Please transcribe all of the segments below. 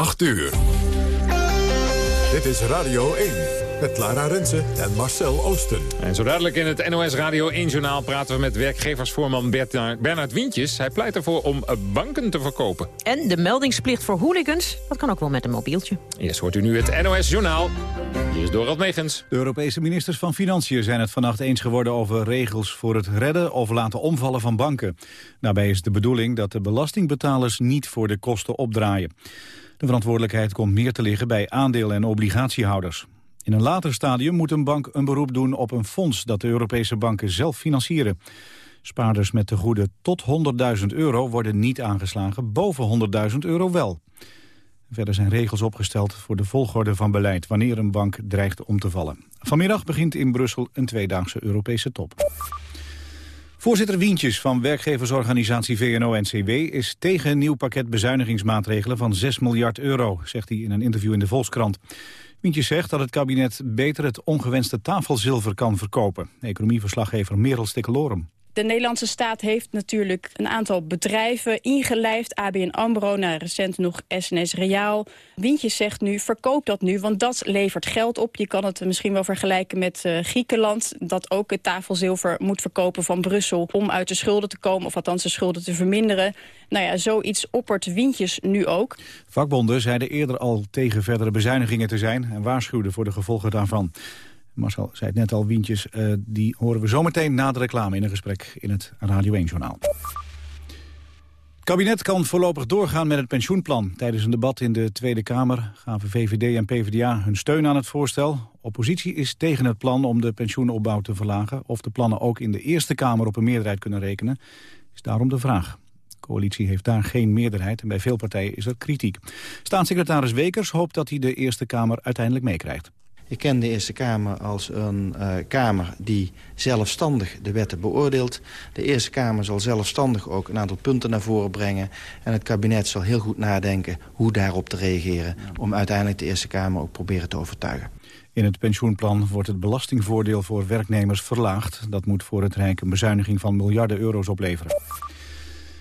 8 uur. Dit is Radio 1 met Lara Rensen en Marcel Oosten. En zo dadelijk in het NOS Radio 1-journaal praten we met werkgeversvoorman Bernard Wientjes. Hij pleit ervoor om banken te verkopen. En de meldingsplicht voor hooligans, dat kan ook wel met een mobieltje. Eerst hoort u nu het NOS-journaal. Hier is Dorald Megens. De Europese ministers van Financiën zijn het vannacht eens geworden over regels voor het redden of laten omvallen van banken. Daarbij is de bedoeling dat de belastingbetalers niet voor de kosten opdraaien. De verantwoordelijkheid komt meer te liggen bij aandeel- en obligatiehouders. In een later stadium moet een bank een beroep doen op een fonds dat de Europese banken zelf financieren. Spaarders met tegoeden tot 100.000 euro worden niet aangeslagen, boven 100.000 euro wel. Verder zijn regels opgesteld voor de volgorde van beleid wanneer een bank dreigt om te vallen. Vanmiddag begint in Brussel een tweedaagse Europese top. Voorzitter Wientjes van werkgeversorganisatie VNO-NCW is tegen een nieuw pakket bezuinigingsmaatregelen van 6 miljard euro, zegt hij in een interview in de Volkskrant. Wientjes zegt dat het kabinet beter het ongewenste tafelzilver kan verkopen. Economieverslaggever Merel Stikkelorum. De Nederlandse staat heeft natuurlijk een aantal bedrijven ingelijfd. ABN AMRO, nou, recent nog SNS Reaal. Wintjes zegt nu, verkoop dat nu, want dat levert geld op. Je kan het misschien wel vergelijken met uh, Griekenland... dat ook het tafelzilver moet verkopen van Brussel... om uit de schulden te komen, of althans de schulden te verminderen. Nou ja, zoiets oppert Wintjes nu ook. Vakbonden zeiden eerder al tegen verdere bezuinigingen te zijn... en waarschuwden voor de gevolgen daarvan. Marcel zei het net al, Wientjes, uh, die horen we zometeen na de reclame in een gesprek in het Radio 1-journaal. Het kabinet kan voorlopig doorgaan met het pensioenplan. Tijdens een debat in de Tweede Kamer gaven VVD en PvdA hun steun aan het voorstel. Oppositie is tegen het plan om de pensioenopbouw te verlagen. Of de plannen ook in de Eerste Kamer op een meerderheid kunnen rekenen, is daarom de vraag. De coalitie heeft daar geen meerderheid en bij veel partijen is er kritiek. Staatssecretaris Wekers hoopt dat hij de Eerste Kamer uiteindelijk meekrijgt. Ik ken de Eerste Kamer als een uh, Kamer die zelfstandig de wetten beoordeelt. De Eerste Kamer zal zelfstandig ook een aantal punten naar voren brengen. En het kabinet zal heel goed nadenken hoe daarop te reageren... om uiteindelijk de Eerste Kamer ook proberen te overtuigen. In het pensioenplan wordt het belastingvoordeel voor werknemers verlaagd. Dat moet voor het Rijk een bezuiniging van miljarden euro's opleveren.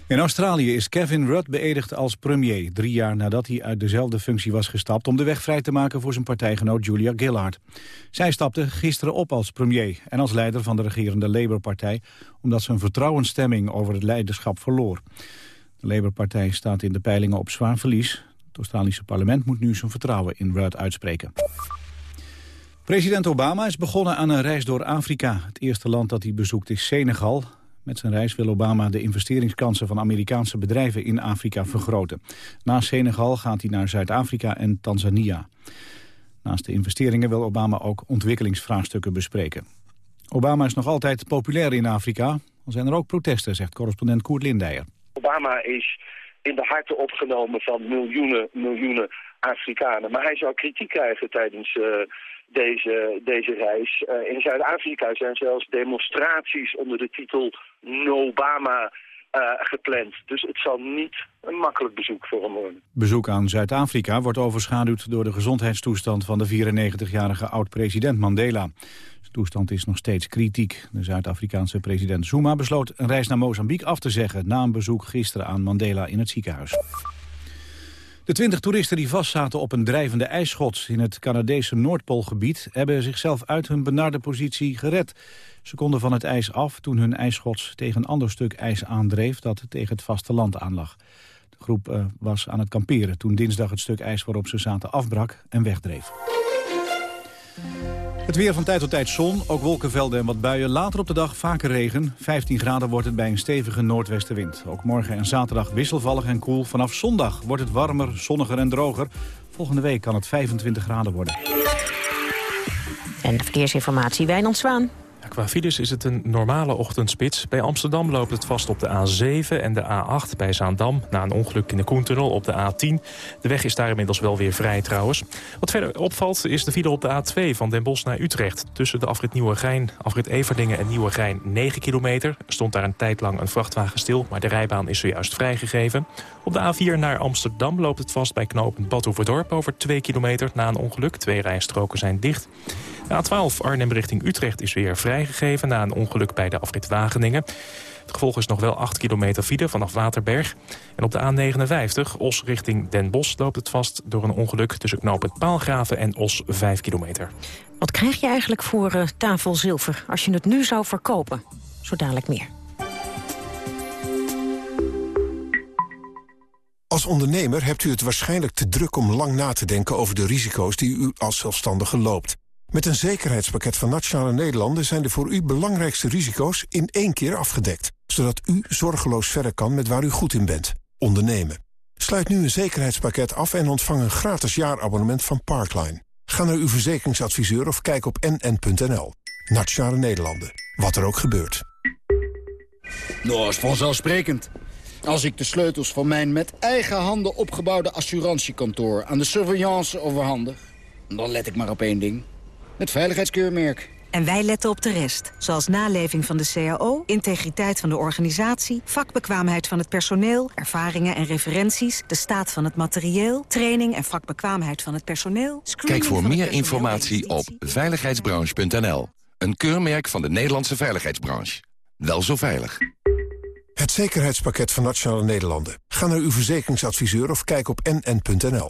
In Australië is Kevin Rudd beëdigd als premier... drie jaar nadat hij uit dezelfde functie was gestapt... om de weg vrij te maken voor zijn partijgenoot Julia Gillard. Zij stapte gisteren op als premier en als leider van de regerende Labour-partij... omdat ze een vertrouwensstemming over het leiderschap verloor. De Labour-partij staat in de peilingen op zwaar verlies. Het Australische parlement moet nu zijn vertrouwen in Rudd uitspreken. President Obama is begonnen aan een reis door Afrika. Het eerste land dat hij bezoekt is Senegal. Met zijn reis wil Obama de investeringskansen van Amerikaanse bedrijven in Afrika vergroten. Na Senegal gaat hij naar Zuid-Afrika en Tanzania. Naast de investeringen wil Obama ook ontwikkelingsvraagstukken bespreken. Obama is nog altijd populair in Afrika. Al zijn er ook protesten, zegt correspondent Koert Lindijer. Obama is in de harten opgenomen van miljoenen, miljoenen Afrikanen. Maar hij zou kritiek krijgen tijdens uh, deze, deze reis. Uh, in Zuid-Afrika zijn zelfs demonstraties onder de titel No-Obama uh, gepland. Dus het zal niet een makkelijk bezoek voor hem worden. Bezoek aan Zuid-Afrika wordt overschaduwd door de gezondheidstoestand van de 94-jarige oud-president Mandela. Zijn toestand is nog steeds kritiek. De Zuid-Afrikaanse president Zuma besloot een reis naar Mozambique af te zeggen... na een bezoek gisteren aan Mandela in het ziekenhuis. De twintig toeristen die vastzaten op een drijvende ijsschots in het Canadese Noordpoolgebied hebben zichzelf uit hun benarde positie gered. Ze konden van het ijs af toen hun ijsschots tegen een ander stuk ijs aandreef dat tegen het vasteland aanlag. De groep uh, was aan het kamperen toen dinsdag het stuk ijs waarop ze zaten afbrak en wegdreef. Het weer van tijd tot tijd zon, ook wolkenvelden en wat buien. Later op de dag vaker regen. 15 graden wordt het bij een stevige noordwestenwind. Ook morgen en zaterdag wisselvallig en koel. Vanaf zondag wordt het warmer, zonniger en droger. Volgende week kan het 25 graden worden. En de verkeersinformatie, Wijnand Zwaan. Qua files is het een normale ochtendspits. Bij Amsterdam loopt het vast op de A7 en de A8 bij Zaandam... na een ongeluk in de Koentunnel op de A10. De weg is daar inmiddels wel weer vrij trouwens. Wat verder opvalt is de file op de A2 van Den Bosch naar Utrecht. Tussen de afrit Nieuwegein, afrit Everdingen en Nieuwegein 9 kilometer. Er stond daar een tijd lang een vrachtwagen stil... maar de rijbaan is zojuist vrijgegeven. Op de A4 naar Amsterdam loopt het vast bij knooppunt Badhoevedorp... over 2 kilometer na een ongeluk. Twee rijstroken zijn dicht. De A12 Arnhem richting Utrecht is weer vrijgegeven... na een ongeluk bij de afrit Wageningen. Het gevolg is nog wel 8 kilometer file vanaf Waterberg. En op de A59, Os richting Den Bosch, loopt het vast door een ongeluk... tussen knooppunt Paalgraven en Os 5 kilometer. Wat krijg je eigenlijk voor uh, tafel zilver als je het nu zou verkopen? Zo dadelijk meer. Als ondernemer hebt u het waarschijnlijk te druk om lang na te denken over de risico's die u als zelfstandige loopt. Met een zekerheidspakket van Nationale Nederlanden zijn de voor u belangrijkste risico's in één keer afgedekt. Zodat u zorgeloos verder kan met waar u goed in bent. Ondernemen. Sluit nu een zekerheidspakket af en ontvang een gratis jaarabonnement van Parkline. Ga naar uw verzekeringsadviseur of kijk op nn.nl. Nationale Nederlanden. Wat er ook gebeurt. Nou, is vanzelfsprekend. Als ik de sleutels van mijn met eigen handen opgebouwde assurantiekantoor... aan de surveillance overhandig, dan let ik maar op één ding. Het veiligheidskeurmerk. En wij letten op de rest, zoals naleving van de CAO, integriteit van de organisatie, vakbekwaamheid van het personeel, ervaringen en referenties, de staat van het materieel, training en vakbekwaamheid van het personeel. Kijk voor meer informatie op veiligheidsbranche.nl. Een keurmerk van de Nederlandse veiligheidsbranche. Wel zo veilig. Het zekerheidspakket van Nationale Nederlanden. Ga naar uw verzekeringsadviseur of kijk op nn.nl.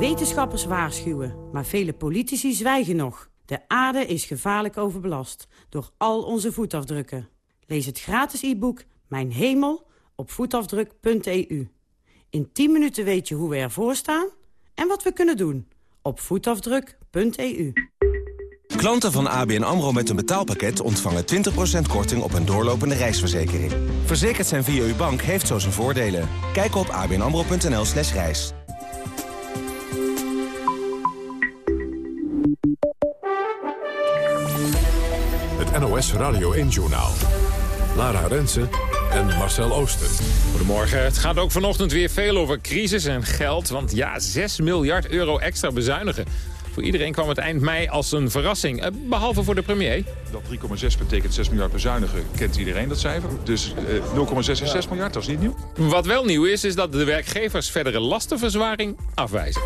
Wetenschappers waarschuwen, maar vele politici zwijgen nog. De aarde is gevaarlijk overbelast door al onze voetafdrukken. Lees het gratis e-book Mijn Hemel op voetafdruk.eu. In 10 minuten weet je hoe we ervoor staan en wat we kunnen doen op voetafdruk.eu. Klanten van ABN AMRO met een betaalpakket ontvangen 20% korting op een doorlopende reisverzekering. Verzekerd zijn via uw bank heeft zo zijn voordelen. Kijk op abnamro.nl slash reis. NOS Radio 1-journaal. Lara Rensen en Marcel Ooster. Goedemorgen. Het gaat ook vanochtend weer veel over crisis en geld. Want ja, 6 miljard euro extra bezuinigen. Voor iedereen kwam het eind mei als een verrassing. Eh, behalve voor de premier. Dat 3,6 betekent 6 miljard bezuinigen. Kent iedereen dat cijfer? Dus uh, 0,6 is 6 miljard, dat is niet nieuw. Wat wel nieuw is, is dat de werkgevers verdere lastenverzwaring afwijzen.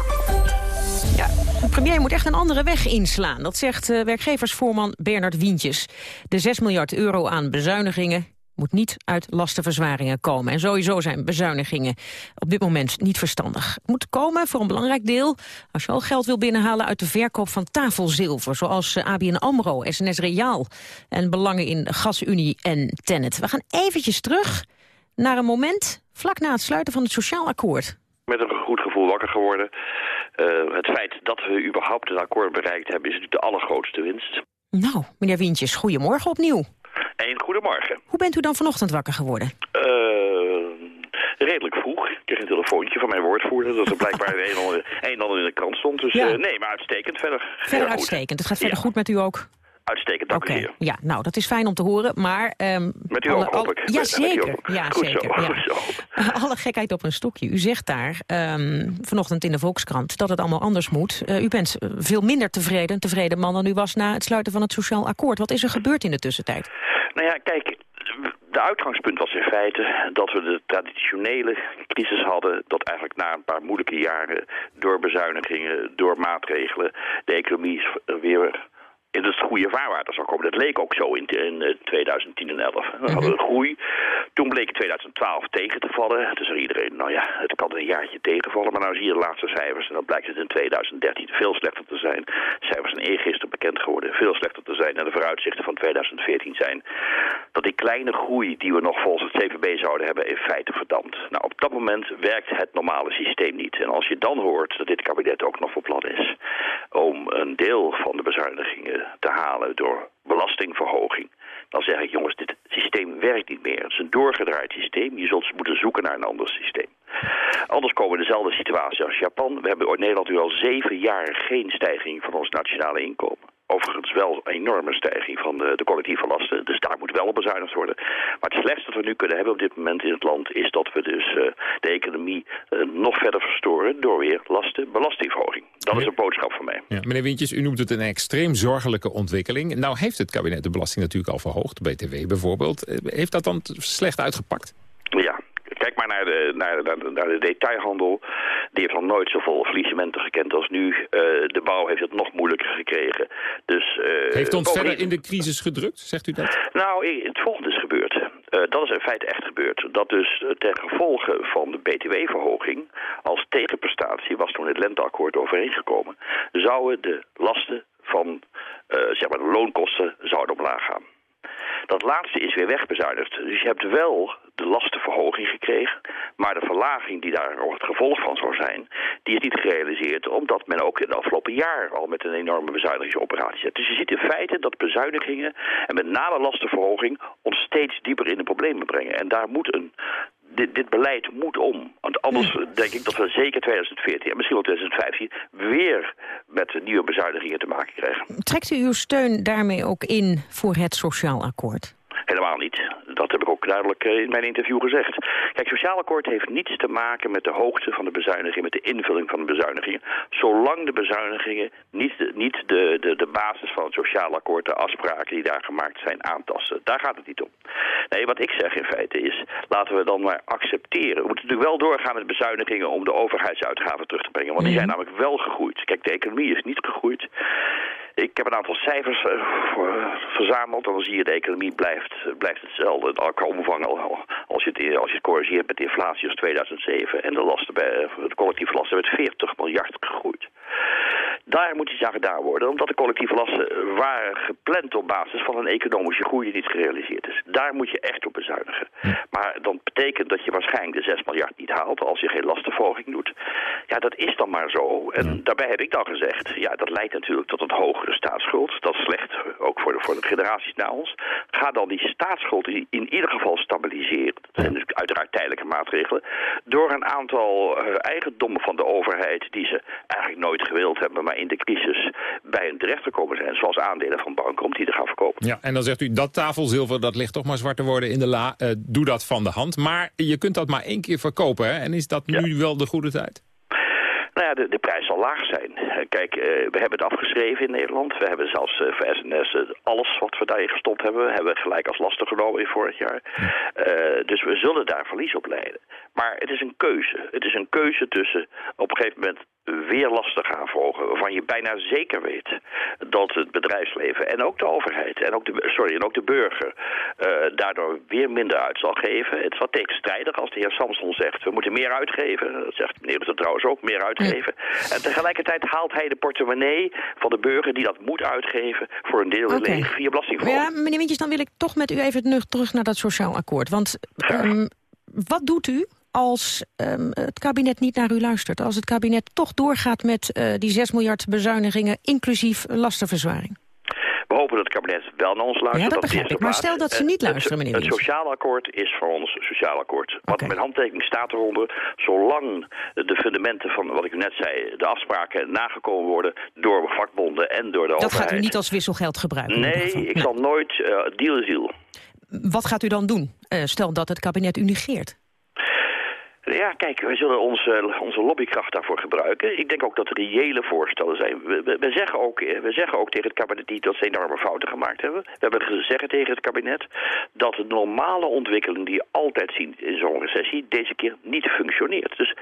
Premier moet echt een andere weg inslaan. Dat zegt uh, werkgeversvoorman Bernard Wientjes. De 6 miljard euro aan bezuinigingen moet niet uit lastenverzwaringen komen. En sowieso zijn bezuinigingen op dit moment niet verstandig. Het moet komen voor een belangrijk deel... als je al geld wil binnenhalen uit de verkoop van tafelzilver... zoals eh, ABN AMRO, SNS Reaal en belangen in GasUnie en Tennet. We gaan eventjes terug naar een moment vlak na het sluiten van het sociaal akkoord. Met een goed gevoel wakker geworden. Uh, het feit dat we überhaupt een akkoord bereikt hebben... is natuurlijk de allergrootste winst. Nou, meneer Wientjes, goedemorgen opnieuw. En goedemorgen. Hoe bent u dan vanochtend wakker geworden? Uh, redelijk vroeg. Ik kreeg een telefoontje van mijn woordvoerder... dat er blijkbaar een en ander, in de krant stond. Dus ja. uh, nee, maar uitstekend verder. Verder uitstekend. Het gaat verder ja. goed met u ook? Uitstekend, dank okay. u zeer. Ja, nou, dat is fijn om te horen, maar... Um, met u ook, hoop ik. Ja, zeker. Ja, goed zeker. Zo, ja. goed zo. Alle gekheid op een stokje. U zegt daar um, vanochtend in de Volkskrant dat het allemaal anders moet. Uh, u bent veel minder tevreden, tevreden man dan u was na het sluiten van het sociaal akkoord. Wat is er gebeurd in de tussentijd? Nou ja, kijk, de uitgangspunt was in feite dat we de traditionele crisis hadden... dat eigenlijk na een paar moeilijke jaren door bezuinigingen, door maatregelen... de economie weer in het goede vaarwater zou komen. Dat leek ook zo in, in 2010 en 11. We hadden een groei. Toen bleek 2012 tegen te vallen. Toen zei iedereen, nou ja, het kan een jaartje tegenvallen. Maar nou zie je de laatste cijfers. En dan blijkt het in 2013 veel slechter te zijn. Cijfers zijn eergisteren bekend geworden. Veel slechter te zijn. En de vooruitzichten van 2014 zijn dat die kleine groei die we nog volgens het CVB zouden hebben... in feite verdampt. Nou, op dat moment werkt het normale systeem niet. En als je dan hoort dat dit kabinet ook nog van plan is... om een deel van de bezuinigingen te halen door belastingverhoging. Dan zeg ik, jongens, dit systeem werkt niet meer. Het is een doorgedraaid systeem. Je zult moeten zoeken naar een ander systeem. Anders komen we in dezelfde situatie als Japan. We hebben in Nederland nu al zeven jaar geen stijging van ons nationale inkomen. Overigens wel een enorme stijging van de, de collectieve lasten. Dus daar moet wel op bezuinigd worden. Maar het slechtste dat we nu kunnen hebben op dit moment in het land... is dat we dus uh, de economie uh, nog verder verstoren... door weer lasten, belastingverhoging. Dat is een boodschap van mij. Ja, meneer Wintjes, u noemt het een extreem zorgelijke ontwikkeling. Nou heeft het kabinet de belasting natuurlijk al verhoogd. BTW bijvoorbeeld. Eh, heeft dat dan slecht uitgepakt? Naar de, naar, naar, naar de detailhandel. Die heeft nog nooit zoveel faillissementen gekend als nu. Uh, de bouw heeft het nog moeilijker gekregen. Dus, uh, heeft ons verder in de crisis gedrukt, zegt u dat? Nou, het volgende is gebeurd. Uh, dat is in feite echt gebeurd. Dat dus ten gevolge van de btw-verhoging... als tegenprestatie was toen het lenteakkoord overeengekomen... zouden de lasten van zeg maar de loonkosten zouden omlaag gaan. Dat laatste is weer wegbezuinigd. Dus je hebt wel de lastenverhoging gekregen. Maar de verlaging die daar het gevolg van zou zijn... die is niet gerealiseerd omdat men ook in het afgelopen jaar... al met een enorme bezuinigingsoperatie zit. Dus je ziet in feite dat bezuinigingen... en met name lastenverhoging ons steeds dieper in de problemen brengen. En daar moet een dit, dit, beleid moet om. Want anders denk ik dat we zeker 2014 en misschien wel 2015... weer met nieuwe bezuinigingen te maken krijgen. Trekt u uw steun daarmee ook in voor het sociaal akkoord? Helemaal niet. Dat heb ik ook duidelijk eh, in mijn interview gezegd. Kijk, sociaal akkoord heeft niets te maken met de hoogte van de bezuiniging, met de invulling van de bezuinigingen. Zolang de bezuinigingen niet de, niet de, de, de basis van het sociaal akkoord, de afspraken die daar gemaakt zijn, aantasten. Daar gaat het niet om. Nee, wat ik zeg in feite is, laten we dan maar accepteren. We moeten natuurlijk wel doorgaan met bezuinigingen om de overheidsuitgaven terug te brengen. Want die zijn namelijk wel gegroeid. Kijk, de economie is niet gegroeid. Ik heb een aantal cijfers uh, verzameld en dan zie je de economie blijft, blijft hetzelfde. Elke omvang, als je, het, als je het corrigeert met de inflatie als 2007 en de, lasten bij, de collectieve lasten met 40 miljard gegroeid. Daar moet iets aan gedaan worden, omdat de collectieve lasten waren gepland op basis van een economische groei die niet gerealiseerd is. Daar moet je echt op bezuinigen. Maar dat betekent dat je waarschijnlijk de 6 miljard niet haalt als je geen lastenverhoging doet. Ja, dat is dan maar zo. En daarbij heb ik dan gezegd, ja, dat leidt natuurlijk tot een hogere staatsschuld. Dat is slecht, ook voor de, voor de generaties na ons. Ga dan die staatsschuld in, ieder geval stabiliseren. Dat zijn dus uiteraard tijdelijke maatregelen. Door een aantal uh, eigendommen van de overheid die ze eigenlijk nooit gewild hebben, maar in de crisis bij een terecht gekomen zijn. Zoals aandelen van banken om die te gaan verkopen. Ja, en dan zegt u dat tafelzilver dat ligt toch maar zwart te worden in de la. Uh, doe dat van de hand. Maar je kunt dat maar één keer verkopen. Hè? En is dat nu wel de goede tijd? Nou ja, de, de prijs zal laag zijn. Kijk, uh, we hebben het afgeschreven in Nederland. We hebben zelfs uh, voor SNS uh, alles wat we daarin gestopt hebben... hebben we gelijk als lasten genomen in vorig jaar. dus we zullen daar verlies op leiden. Maar het is een keuze. Het is een keuze tussen op een gegeven moment weer lasten gaan verhogen... waarvan je bijna zeker weet dat het bedrijfsleven en ook de overheid... en ook de, sorry, en ook de burger uh, daardoor weer minder uit zal geven. Het is wat tegenstrijdig als de heer Samson zegt... we moeten meer uitgeven. Dat zegt meneer Rutte trouwens ook, meer uitgeven. En tegelijkertijd haalt hij de portemonnee van de burger... die dat moet uitgeven voor een deel okay. leeg via belastingverhoging. Ja, meneer Wintjes, dan wil ik toch met u even terug naar dat sociaal akkoord. Want um, wat doet u als um, het kabinet niet naar u luistert? Als het kabinet toch doorgaat met uh, die 6 miljard bezuinigingen... inclusief lastenverzwaring? We hopen dat het kabinet wel naar ons luistert. Ja, dat, dat begrijp ik. Maar stel dat ze niet luisteren, meneer Het, het sociaal akkoord is voor ons sociaal akkoord. Wat met handtekening staat eronder... zolang de fundamenten van wat ik net zei... de afspraken nagekomen worden door vakbonden en door de dat overheid. Dat gaat u niet als wisselgeld gebruiken? Nee, ik zal nooit... Uh, deal is deal. Wat gaat u dan doen? Uh, stel dat het kabinet u negeert. Ja, kijk, we zullen onze, onze lobbykracht daarvoor gebruiken. Ik denk ook dat er reële voorstellen zijn. We, we, zeggen ook, we zeggen ook tegen het kabinet niet dat ze enorme fouten gemaakt hebben. We hebben gezegd tegen het kabinet dat de normale ontwikkeling die je altijd ziet in zo'n recessie deze keer niet functioneert. Dus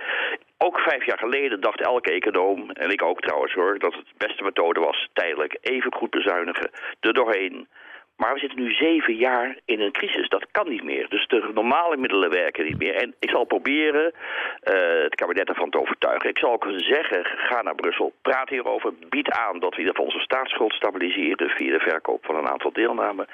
ook vijf jaar geleden dacht elke econoom, en ik ook trouwens hoor, dat het beste methode was tijdelijk even goed bezuinigen, er doorheen maar we zitten nu zeven jaar in een crisis. Dat kan niet meer. Dus de normale middelen werken niet meer. En ik zal proberen uh, het kabinet ervan te overtuigen. Ik zal ook zeggen, ga naar Brussel, praat hierover. Bied aan dat we onze staatsschuld stabiliseren... via de verkoop van een aantal deelnamen.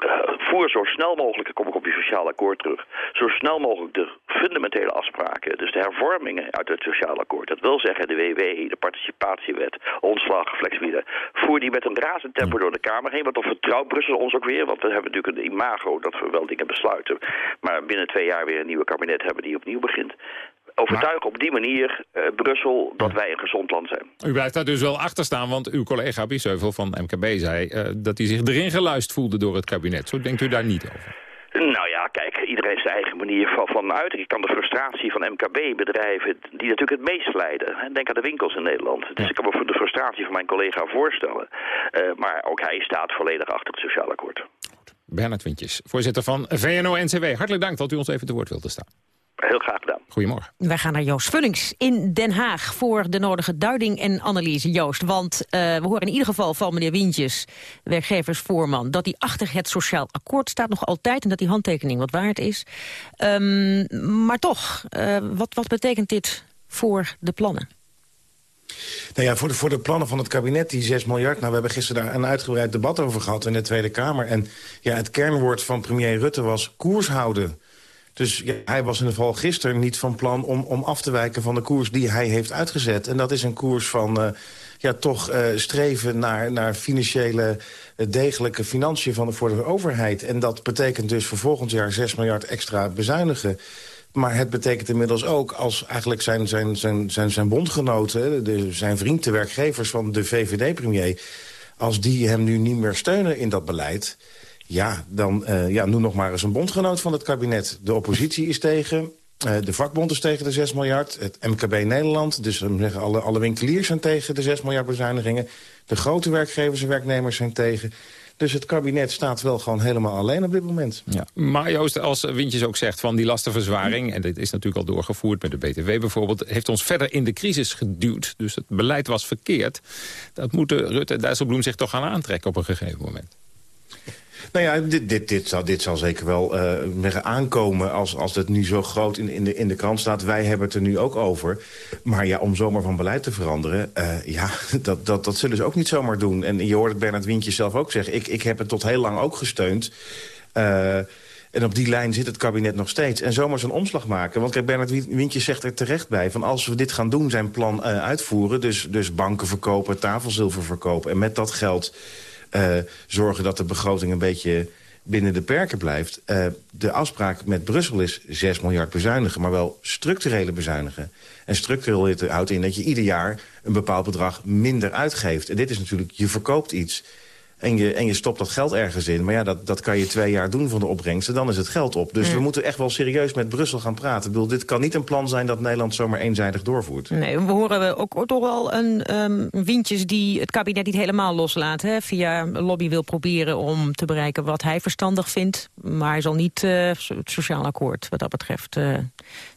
Uh, voer zo snel mogelijk, dan kom ik op je sociaal akkoord terug... zo snel mogelijk de fundamentele afspraken... dus de hervormingen uit het sociaal akkoord... dat wil zeggen de WW, de participatiewet, ontslag, flexibiliteit... voer die met een razend tempo door de Kamer heen... want dan vertrouwt Brussel ons ook weer... want we hebben natuurlijk een imago dat we wel dingen besluiten... maar binnen twee jaar weer een nieuwe kabinet hebben die opnieuw begint overtuigen op die manier uh, Brussel dat wij een gezond land zijn. U blijft daar dus wel achter staan, want uw collega Biesheuvel van MKB zei... Uh, dat hij zich erin geluisterd voelde door het kabinet. Zo denkt u daar niet over? Nou ja, kijk, iedereen heeft zijn eigen manier van, van uit. Ik kan de frustratie van MKB-bedrijven, die natuurlijk het meest lijden. Denk aan de winkels in Nederland. Dus ik kan me de frustratie van mijn collega voorstellen. Uh, maar ook hij staat volledig achter het sociaal akkoord. Bernard Wintjes, voorzitter van VNO-NCW. Hartelijk dank dat u ons even te woord wilde staan. Heel graag gedaan. Goedemorgen. Wij gaan naar Joost Vullings in Den Haag voor de nodige duiding en analyse. Joost, want uh, we horen in ieder geval van meneer Wientjes, werkgeversvoorman... dat hij achter het sociaal akkoord staat nog altijd... en dat die handtekening wat waard is. Um, maar toch, uh, wat, wat betekent dit voor de plannen? Nou ja, voor de, voor de plannen van het kabinet, die 6 miljard... Nou, we hebben gisteren daar een uitgebreid debat over gehad in de Tweede Kamer. En ja, het kernwoord van premier Rutte was koers houden. Dus ja, hij was in ieder geval gisteren niet van plan om, om af te wijken van de koers die hij heeft uitgezet. En dat is een koers van uh, ja, toch uh, streven naar, naar financiële uh, degelijke financiën van de, voor de overheid. En dat betekent dus voor volgend jaar 6 miljard extra bezuinigen. Maar het betekent inmiddels ook als eigenlijk zijn, zijn, zijn, zijn, zijn bondgenoten... De, zijn vriend, de werkgevers van de VVD-premier... als die hem nu niet meer steunen in dat beleid... ja, dan uh, ja, noem nog maar eens een bondgenoot van het kabinet. De oppositie is tegen, uh, de vakbond is tegen de 6 miljard... het MKB Nederland, dus um, zeggen alle, alle winkeliers zijn tegen de 6 miljard bezuinigingen... de grote werkgevers en werknemers zijn tegen... Dus het kabinet staat wel gewoon helemaal alleen op dit moment. Ja. Maar Joost, als Wintjes ook zegt van die lastenverzwaring... en dit is natuurlijk al doorgevoerd met de BTW bijvoorbeeld... heeft ons verder in de crisis geduwd. Dus het beleid was verkeerd. Dat moeten Rutte en Dijsselbloem zich toch gaan aantrekken op een gegeven moment. Nou ja, dit, dit, dit, zal, dit zal zeker wel uh, aankomen als, als het nu zo groot in, in, de, in de krant staat. Wij hebben het er nu ook over. Maar ja, om zomaar van beleid te veranderen... Uh, ja, dat, dat, dat zullen ze ook niet zomaar doen. En je hoort het Bernard Wintjes zelf ook zeggen. Ik, ik heb het tot heel lang ook gesteund. Uh, en op die lijn zit het kabinet nog steeds. En zomaar zo'n omslag maken. Want kijk, Bernard Wintjes zegt er terecht bij... van als we dit gaan doen, zijn plan uitvoeren... Dus, dus banken verkopen, tafelzilver verkopen... en met dat geld zorgen dat de begroting een beetje binnen de perken blijft. Uh, de afspraak met Brussel is 6 miljard bezuinigen, maar wel structurele bezuinigen. En structureel houdt in dat je ieder jaar een bepaald bedrag minder uitgeeft. En dit is natuurlijk, je verkoopt iets en je, en je stopt dat geld ergens in. Maar ja, dat, dat kan je twee jaar doen van de opbrengsten. Dan is het geld op. Dus mm. we moeten echt wel serieus met Brussel gaan praten. Ik bedoel, dit kan niet een plan zijn dat Nederland zomaar eenzijdig doorvoert. Nee, we horen ook toch wel een um, windjes die het kabinet niet helemaal loslaat. Hè? Via lobby wil proberen om te bereiken wat hij verstandig vindt. Maar hij zal niet uh, het sociaal akkoord wat dat betreft... Uh,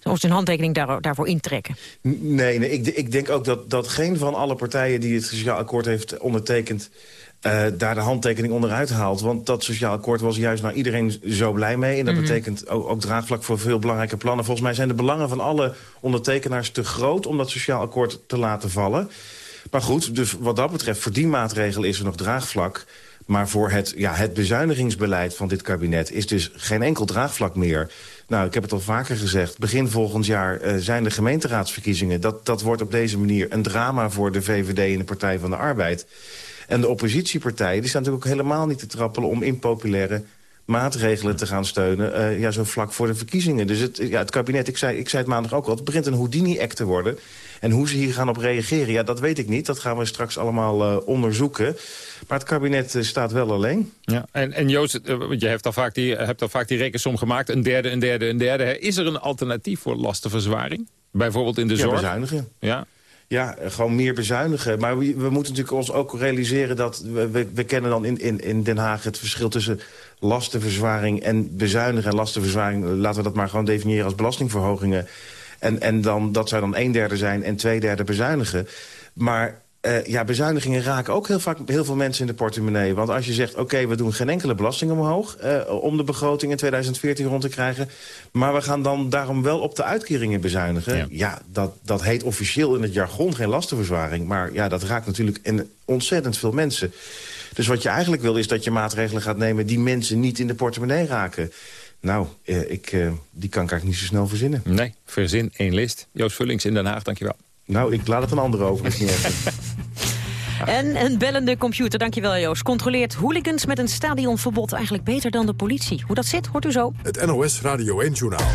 of zijn handtekening daar, daarvoor intrekken. Nee, nee ik, ik denk ook dat, dat geen van alle partijen die het sociaal akkoord heeft ondertekend uh, daar de handtekening onderuit haalt. Want dat sociaal akkoord was juist naar iedereen zo blij mee. En dat mm -hmm. betekent ook, ook, draagvlak voor veel belangrijke plannen. Volgens mij zijn de belangen van alle ondertekenaars te groot... om dat sociaal akkoord te laten vallen. Maar goed, dus wat dat betreft, voor die maatregel is er nog draagvlak... Maar voor het, ja, het bezuinigingsbeleid van dit kabinet is dus geen enkel draagvlak meer. Nou, ik heb het al vaker gezegd. Begin volgend jaar uh, zijn de gemeenteraadsverkiezingen. Dat, dat wordt op deze manier een drama voor de VVD en de Partij van de Arbeid. En de oppositiepartijen die staan natuurlijk ook helemaal niet te trappelen... om impopulaire maatregelen te gaan steunen, uh, ja, zo vlak voor de verkiezingen. Dus het, ja, het kabinet, ik zei, ik zei het maandag ook al, het begint een Houdini-act te worden. En hoe ze hier gaan op reageren, ja, dat weet ik niet. Dat gaan we straks allemaal uh, onderzoeken. Maar het kabinet uh, staat wel alleen. Ja, en, en Joost, je hebt al, vaak die, hebt al vaak die rekensom gemaakt. Een derde, een derde, een derde. Is er een alternatief voor lastenverzwaring? Bijvoorbeeld in de zorg? Ja, bezuinigen. Ja, ja, gewoon meer bezuinigen. Maar we, we, moeten natuurlijk ons ook realiseren dat... We, we, kennen dan in, in, in Den Haag het verschil tussen lastenverzwaring en bezuinigen. En lastenverzwaring, laten we dat maar gewoon definiëren als belastingverhogingen. En, en dan, dat zou dan een derde zijn en twee derde bezuinigen. Maar uh, ja, bezuinigingen raken ook heel vaak heel veel mensen in de portemonnee. Want als je zegt, oké, okay, we doen geen enkele belasting omhoog... Uh, om de begroting in 2014 rond te krijgen... maar we gaan dan daarom wel op de uitkeringen bezuinigen... ja, ja dat, dat heet officieel in het jargon geen lastenverzwaring... maar ja, dat raakt natuurlijk in ontzettend veel mensen. Dus wat je eigenlijk wil is dat je maatregelen gaat nemen... die mensen niet in de portemonnee raken... Nou, uh, ik, die kan ik eigenlijk niet zo snel verzinnen. Nee, verzin één list. Joost Vullings in Den Haag, dankjewel. Nou, ik laat het een ander over. En een bellende computer, dankjewel Joost. Controleert hooligans met een stadionverbod eigenlijk beter dan de politie. Hoe dat zit, hoort u zo. Het NOS Radio 1-journaal.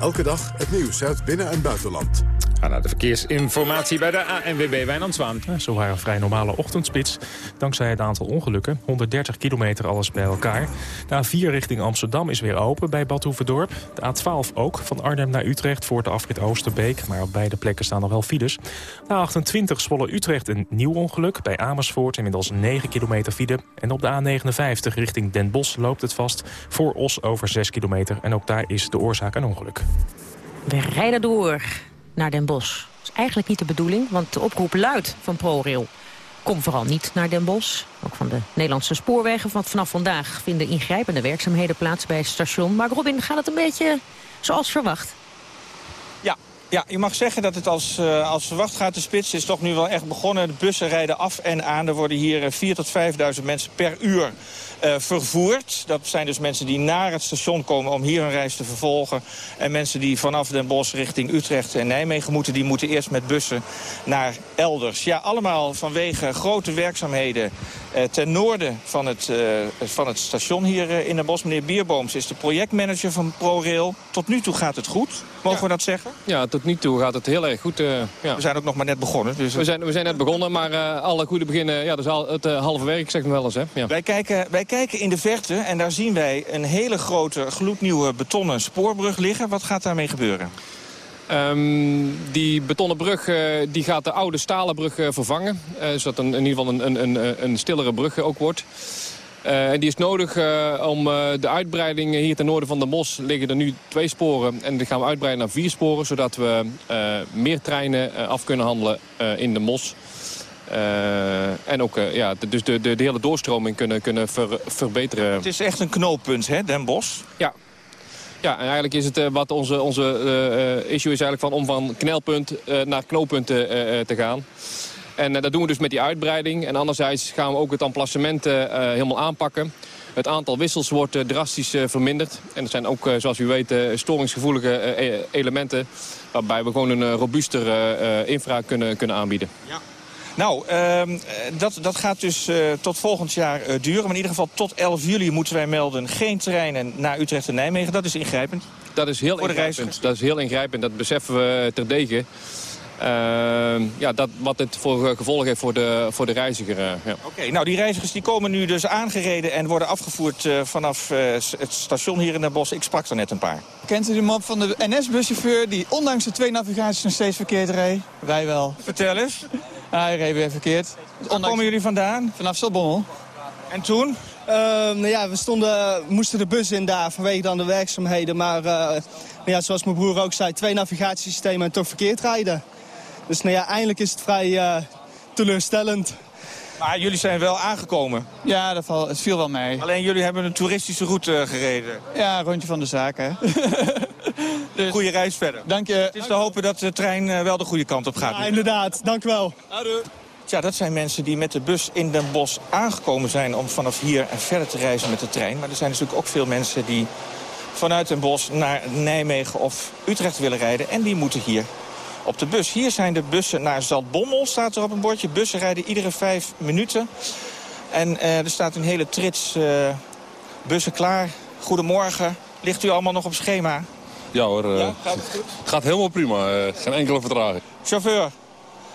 Elke dag het nieuws uit binnen- en buitenland. Ga naar de verkeersinformatie bij de ANWB Wijnand Zwaan. Ja, zo waren een vrij normale ochtendspits. Dankzij het aantal ongelukken. 130 kilometer alles bij elkaar. De A4 richting Amsterdam is weer open bij Bad Hoeverdorp. De A12 ook, van Arnhem naar Utrecht voor de afrit Oosterbeek. Maar op beide plekken staan nog wel files. De A28 Zwolle-Utrecht een nieuw ongeluk. Bij Amersfoort inmiddels 9 kilometer file. En op de A59 richting Den Bosch loopt het vast. Voor Os over 6 kilometer. En ook daar is de oorzaak een ongeluk. We rijden door naar Den Bosch. Dat is eigenlijk niet de bedoeling, want de oproep luidt van ProRail. Kom vooral niet naar Den Bosch. Ook van de Nederlandse spoorwegen, want vanaf vandaag vinden ingrijpende werkzaamheden plaats bij het station. Maar Robin, gaat het een beetje zoals verwacht? Ja, ja, je mag zeggen dat het als, uh, als verwacht gaat. De spits is toch nu wel echt begonnen. De bussen rijden af en aan. Er worden hier 4.000 tot 5.000 mensen per uur uh, vervoerd. Dat zijn dus mensen die naar het station komen om hier hun reis te vervolgen. En mensen die vanaf Den Bosch richting Utrecht en Nijmegen moeten... die moeten eerst met bussen naar elders. Ja, allemaal vanwege grote werkzaamheden uh, ten noorden van het, uh, van het station hier in Den Bosch. Meneer Bierbooms is de projectmanager van ProRail. Tot nu toe gaat het goed, mogen ja. we dat zeggen? Ja, tot nu toe gaat het heel erg goed. ja. We zijn ook nog maar net begonnen. Dus we, zijn, we zijn net begonnen, maar alle goede beginnen... Ja, dat is al het halve werk, zeg ik wel eens. Hè? Ja. Wij kijken... Wij kijken in de verte en daar zien wij een hele grote gloednieuwe betonnen spoorbrug liggen. Wat gaat daarmee gebeuren? Um, die betonnen brug uh, die gaat de oude stalen brug uh, vervangen. Uh, zodat een, in ieder geval een, een, een stillere brug ook wordt. en die is nodig om de uitbreiding hier ten noorden van de Mos liggen er nu twee sporen. En die gaan we uitbreiden naar vier sporen. Zodat we meer treinen af kunnen handelen in de Mos. Uh, en ook uh, ja, dus de, de, de hele doorstroming kunnen, kunnen ver, verbeteren. Het is echt een knooppunt, hè, Den Bosch? Ja. Ja, en eigenlijk is het uh, wat onze, onze issue is eigenlijk van om van knelpunt naar knooppunt te gaan. En dat doen we dus met die uitbreiding. En anderzijds gaan we ook het emplacement helemaal aanpakken. Het aantal wissels wordt drastisch verminderd. En er zijn ook, zoals u weet, storingsgevoelige e elementen... waarbij we gewoon een robuuster infra kunnen, kunnen aanbieden. Ja. Nou, uh, dat, dat gaat dus uh, tot volgend jaar uh, duren. Maar in ieder geval tot 11 juli moeten wij melden... geen treinen naar Utrecht en Nijmegen. Dat is ingrijpend. Dat is heel ingrijpend. Dat is heel ingrijpend. Dat beseffen we terdege. Uh, ja, dat, wat het voor gevolgen heeft voor de, voor de reiziger. ja. Oké, okay, nou die reizigers die komen nu dus aangereden... en worden afgevoerd vanaf het station hier in Den Bosch. Ik sprak er net een paar. Kent u de mop van de NS-buschauffeur... die ondanks de twee navigaties nog steeds verkeerd reed? Wij wel. Vertel eens. Hij reed weer verkeerd. Waar komen jullie vandaan? Vanaf Stadbommel. En toen? Uh, nou ja, we stonden, moesten de bus in daar vanwege dan de werkzaamheden. Maar uh, ja, zoals mijn broer ook zei, twee navigatiesystemen en toch verkeerd rijden. Dus nou ja, eindelijk is het vrij uh, teleurstellend. Maar jullie zijn wel aangekomen? Ja, dat val, het viel wel mee. Alleen jullie hebben een toeristische route gereden? Ja, rondje van de zaak, hè. dus, Goeie reis verder. Dank je. Het is te hopen dat de trein wel de goede kant op gaat. Ja, inderdaad. Dank u wel. Ja, dat zijn mensen die met de bus in Den Bosch aangekomen zijn... om vanaf hier en verder te reizen met de trein. Maar er zijn natuurlijk ook veel mensen die vanuit Den Bosch naar Nijmegen of Utrecht willen rijden. En die moeten hier op de bus. Hier zijn de bussen naar Zaltbommel, staat er op een bordje. Bussen rijden iedere vijf minuten. En uh, er staat een hele trits uh, bussen klaar. Goedemorgen. Ligt u allemaal nog op schema? Ja hoor. Ja, gaat het goed? Gaat helemaal prima. geen enkele vertraging. Chauffeur,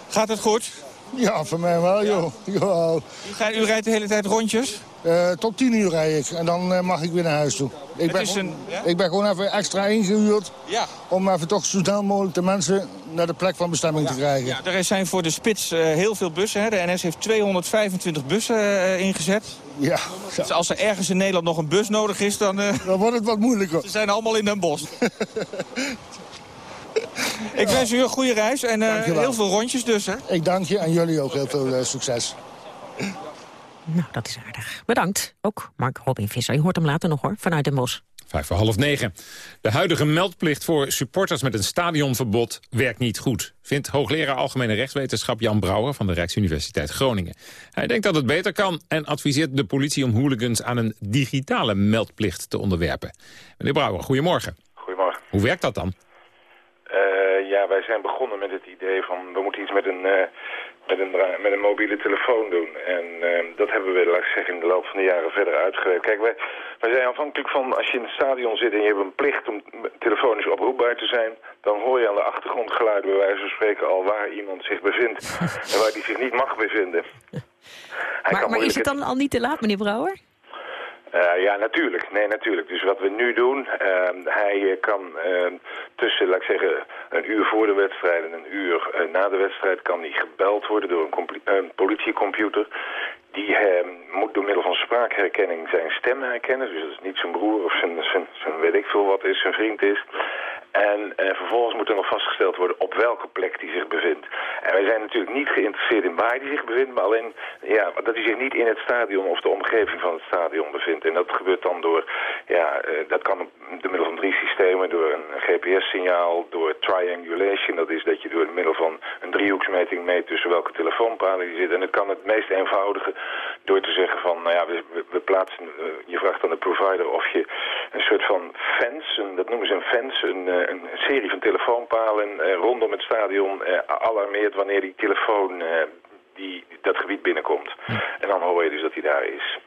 gaat het goed? Ja, voor mij wel, joh. Ja. U, gaat, u rijdt de hele tijd rondjes? Uh, tot tien uur rijd ik en dan uh, mag ik weer naar huis toe. Ik, ben, een, ja? ik ben gewoon even extra ingehuurd ja. om even toch zo snel mogelijk de mensen naar de plek van bestemming ja. te krijgen. Ja, er zijn voor de spits uh, heel veel bussen. Hè. De NS heeft 225 bussen ingezet. Ja. Dus als er ergens in Nederland nog een bus nodig is, dan... dan wordt het wat moeilijker. Ze zijn allemaal in Den Bosch. Ik wens u een goede reis en heel veel rondjes dus. Hè? Ik dank je en jullie ook heel veel succes. Nou, dat is aardig. Bedankt. Ook Mark Robin Visser. Je hoort hem later nog hoor, vanuit Den Bosch. Vijf voor half negen. De huidige meldplicht voor supporters met een stadionverbod werkt niet goed. Vindt hoogleraar Algemene Rechtswetenschap Jan Brouwer van de Rijksuniversiteit Groningen. Hij denkt dat het beter kan en adviseert de politie om hooligans aan een digitale meldplicht te onderwerpen. Meneer Brouwer, goedemorgen. Goedemorgen. Hoe werkt dat dan? Uh, ja, wij zijn begonnen met het idee van we moeten iets met een uh, met een, met een mobiele telefoon doen. En ehm, dat hebben we, laat ik zeggen, in de loop van de jaren verder uitgewerkt. Kijk, wij, wij zijn afhankelijk van, als je in het stadion zit en je hebt een plicht om telefonisch oproepbaar te zijn, dan hoor je aan de achtergrond geluiden bij wijze van spreken al waar iemand zich bevindt en waar die zich niet mag bevinden. maar, maar is het dan al niet te laat, meneer Brouwer? Uh, ja, natuurlijk. Nee, natuurlijk. Dus wat we nu doen, uh, hij kan uh, tussen, laat ik zeggen, een uur voor de wedstrijd en een uur eh, na de wedstrijd... kan hij gebeld worden door een, een politiecomputer. Die ehm, moet door middel van spraakherkenning zijn stem herkennen. Dus dat is niet zijn broer of zijn, zijn, weet ik veel wat is, zijn vriend is. En eh, vervolgens moet er nog vastgesteld worden op welke plek die zich bevindt. En wij zijn natuurlijk niet geïnteresseerd in waar die zich bevindt, maar alleen ja, dat hij zich niet in het stadion of de omgeving van het stadion bevindt. En dat gebeurt dan door, ja, uh, dat kan door middel van drie systemen, door een GPS-signaal, door triangulation. Dat is dat je door middel van een driehoeksmeting meet tussen welke telefoonpalen die zitten. En het kan het meest eenvoudige door te zeggen van, nou ja, we, we plaatsen, uh, je vraagt aan de provider of je een soort van fence, een, dat noemen ze een fence, een eh, een serie van telefoonpalen eh, rondom het stadion eh, alarmeert wanneer die telefoon die, dat gebied binnenkomt. En dan hoor je dus dat hij daar is.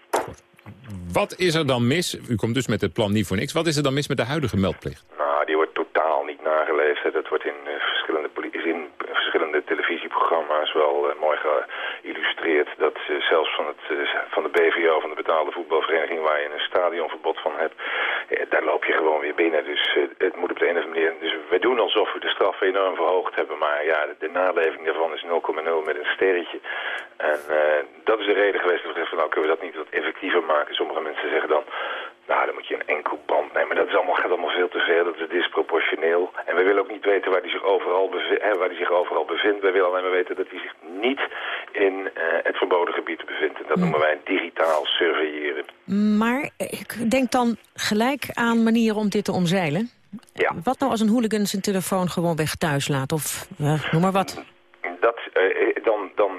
Wat is er dan mis? U komt dus met het plan niet voor niks. Wat is er dan mis met de huidige meldplicht? Nou, die wordt totaal niet nageleefd. Dat wordt in, verschillende, in verschillende televisieprogramma's wel mooi geïllustreerd. Dat zelfs van, het, van de BVO, van de betaalde voetbalvereniging... waar je een stadionverbod van hebt daar loop je gewoon weer binnen. Dus het moet op de andere manier... Dus we doen alsof we de straf enorm verhoogd hebben. Maar ja, de, naleving daarvan is 0,0 met een sterretje. En dat is de reden geweest dat we zeggen nou kunnen we dat niet wat effectiever maken. Sommige mensen zeggen dan... Nou, dan moet je een enkel band nemen. Dat is allemaal, gaat allemaal veel te ver. Dat is disproportioneel. En we willen ook niet weten waar hij zich overal, bevindt, waar die zich overal bevindt. Wij willen alleen maar weten dat hij zich niet in uh, het verboden gebied bevindt. En dat noemen wij digitaal surveilleren. Maar ik denk dan gelijk aan manieren om dit te omzeilen. Ja. Wat nou als een hooligan zijn telefoon gewoon weg thuis laat? Of uh, noem maar wat. Dat, uh, dan, dan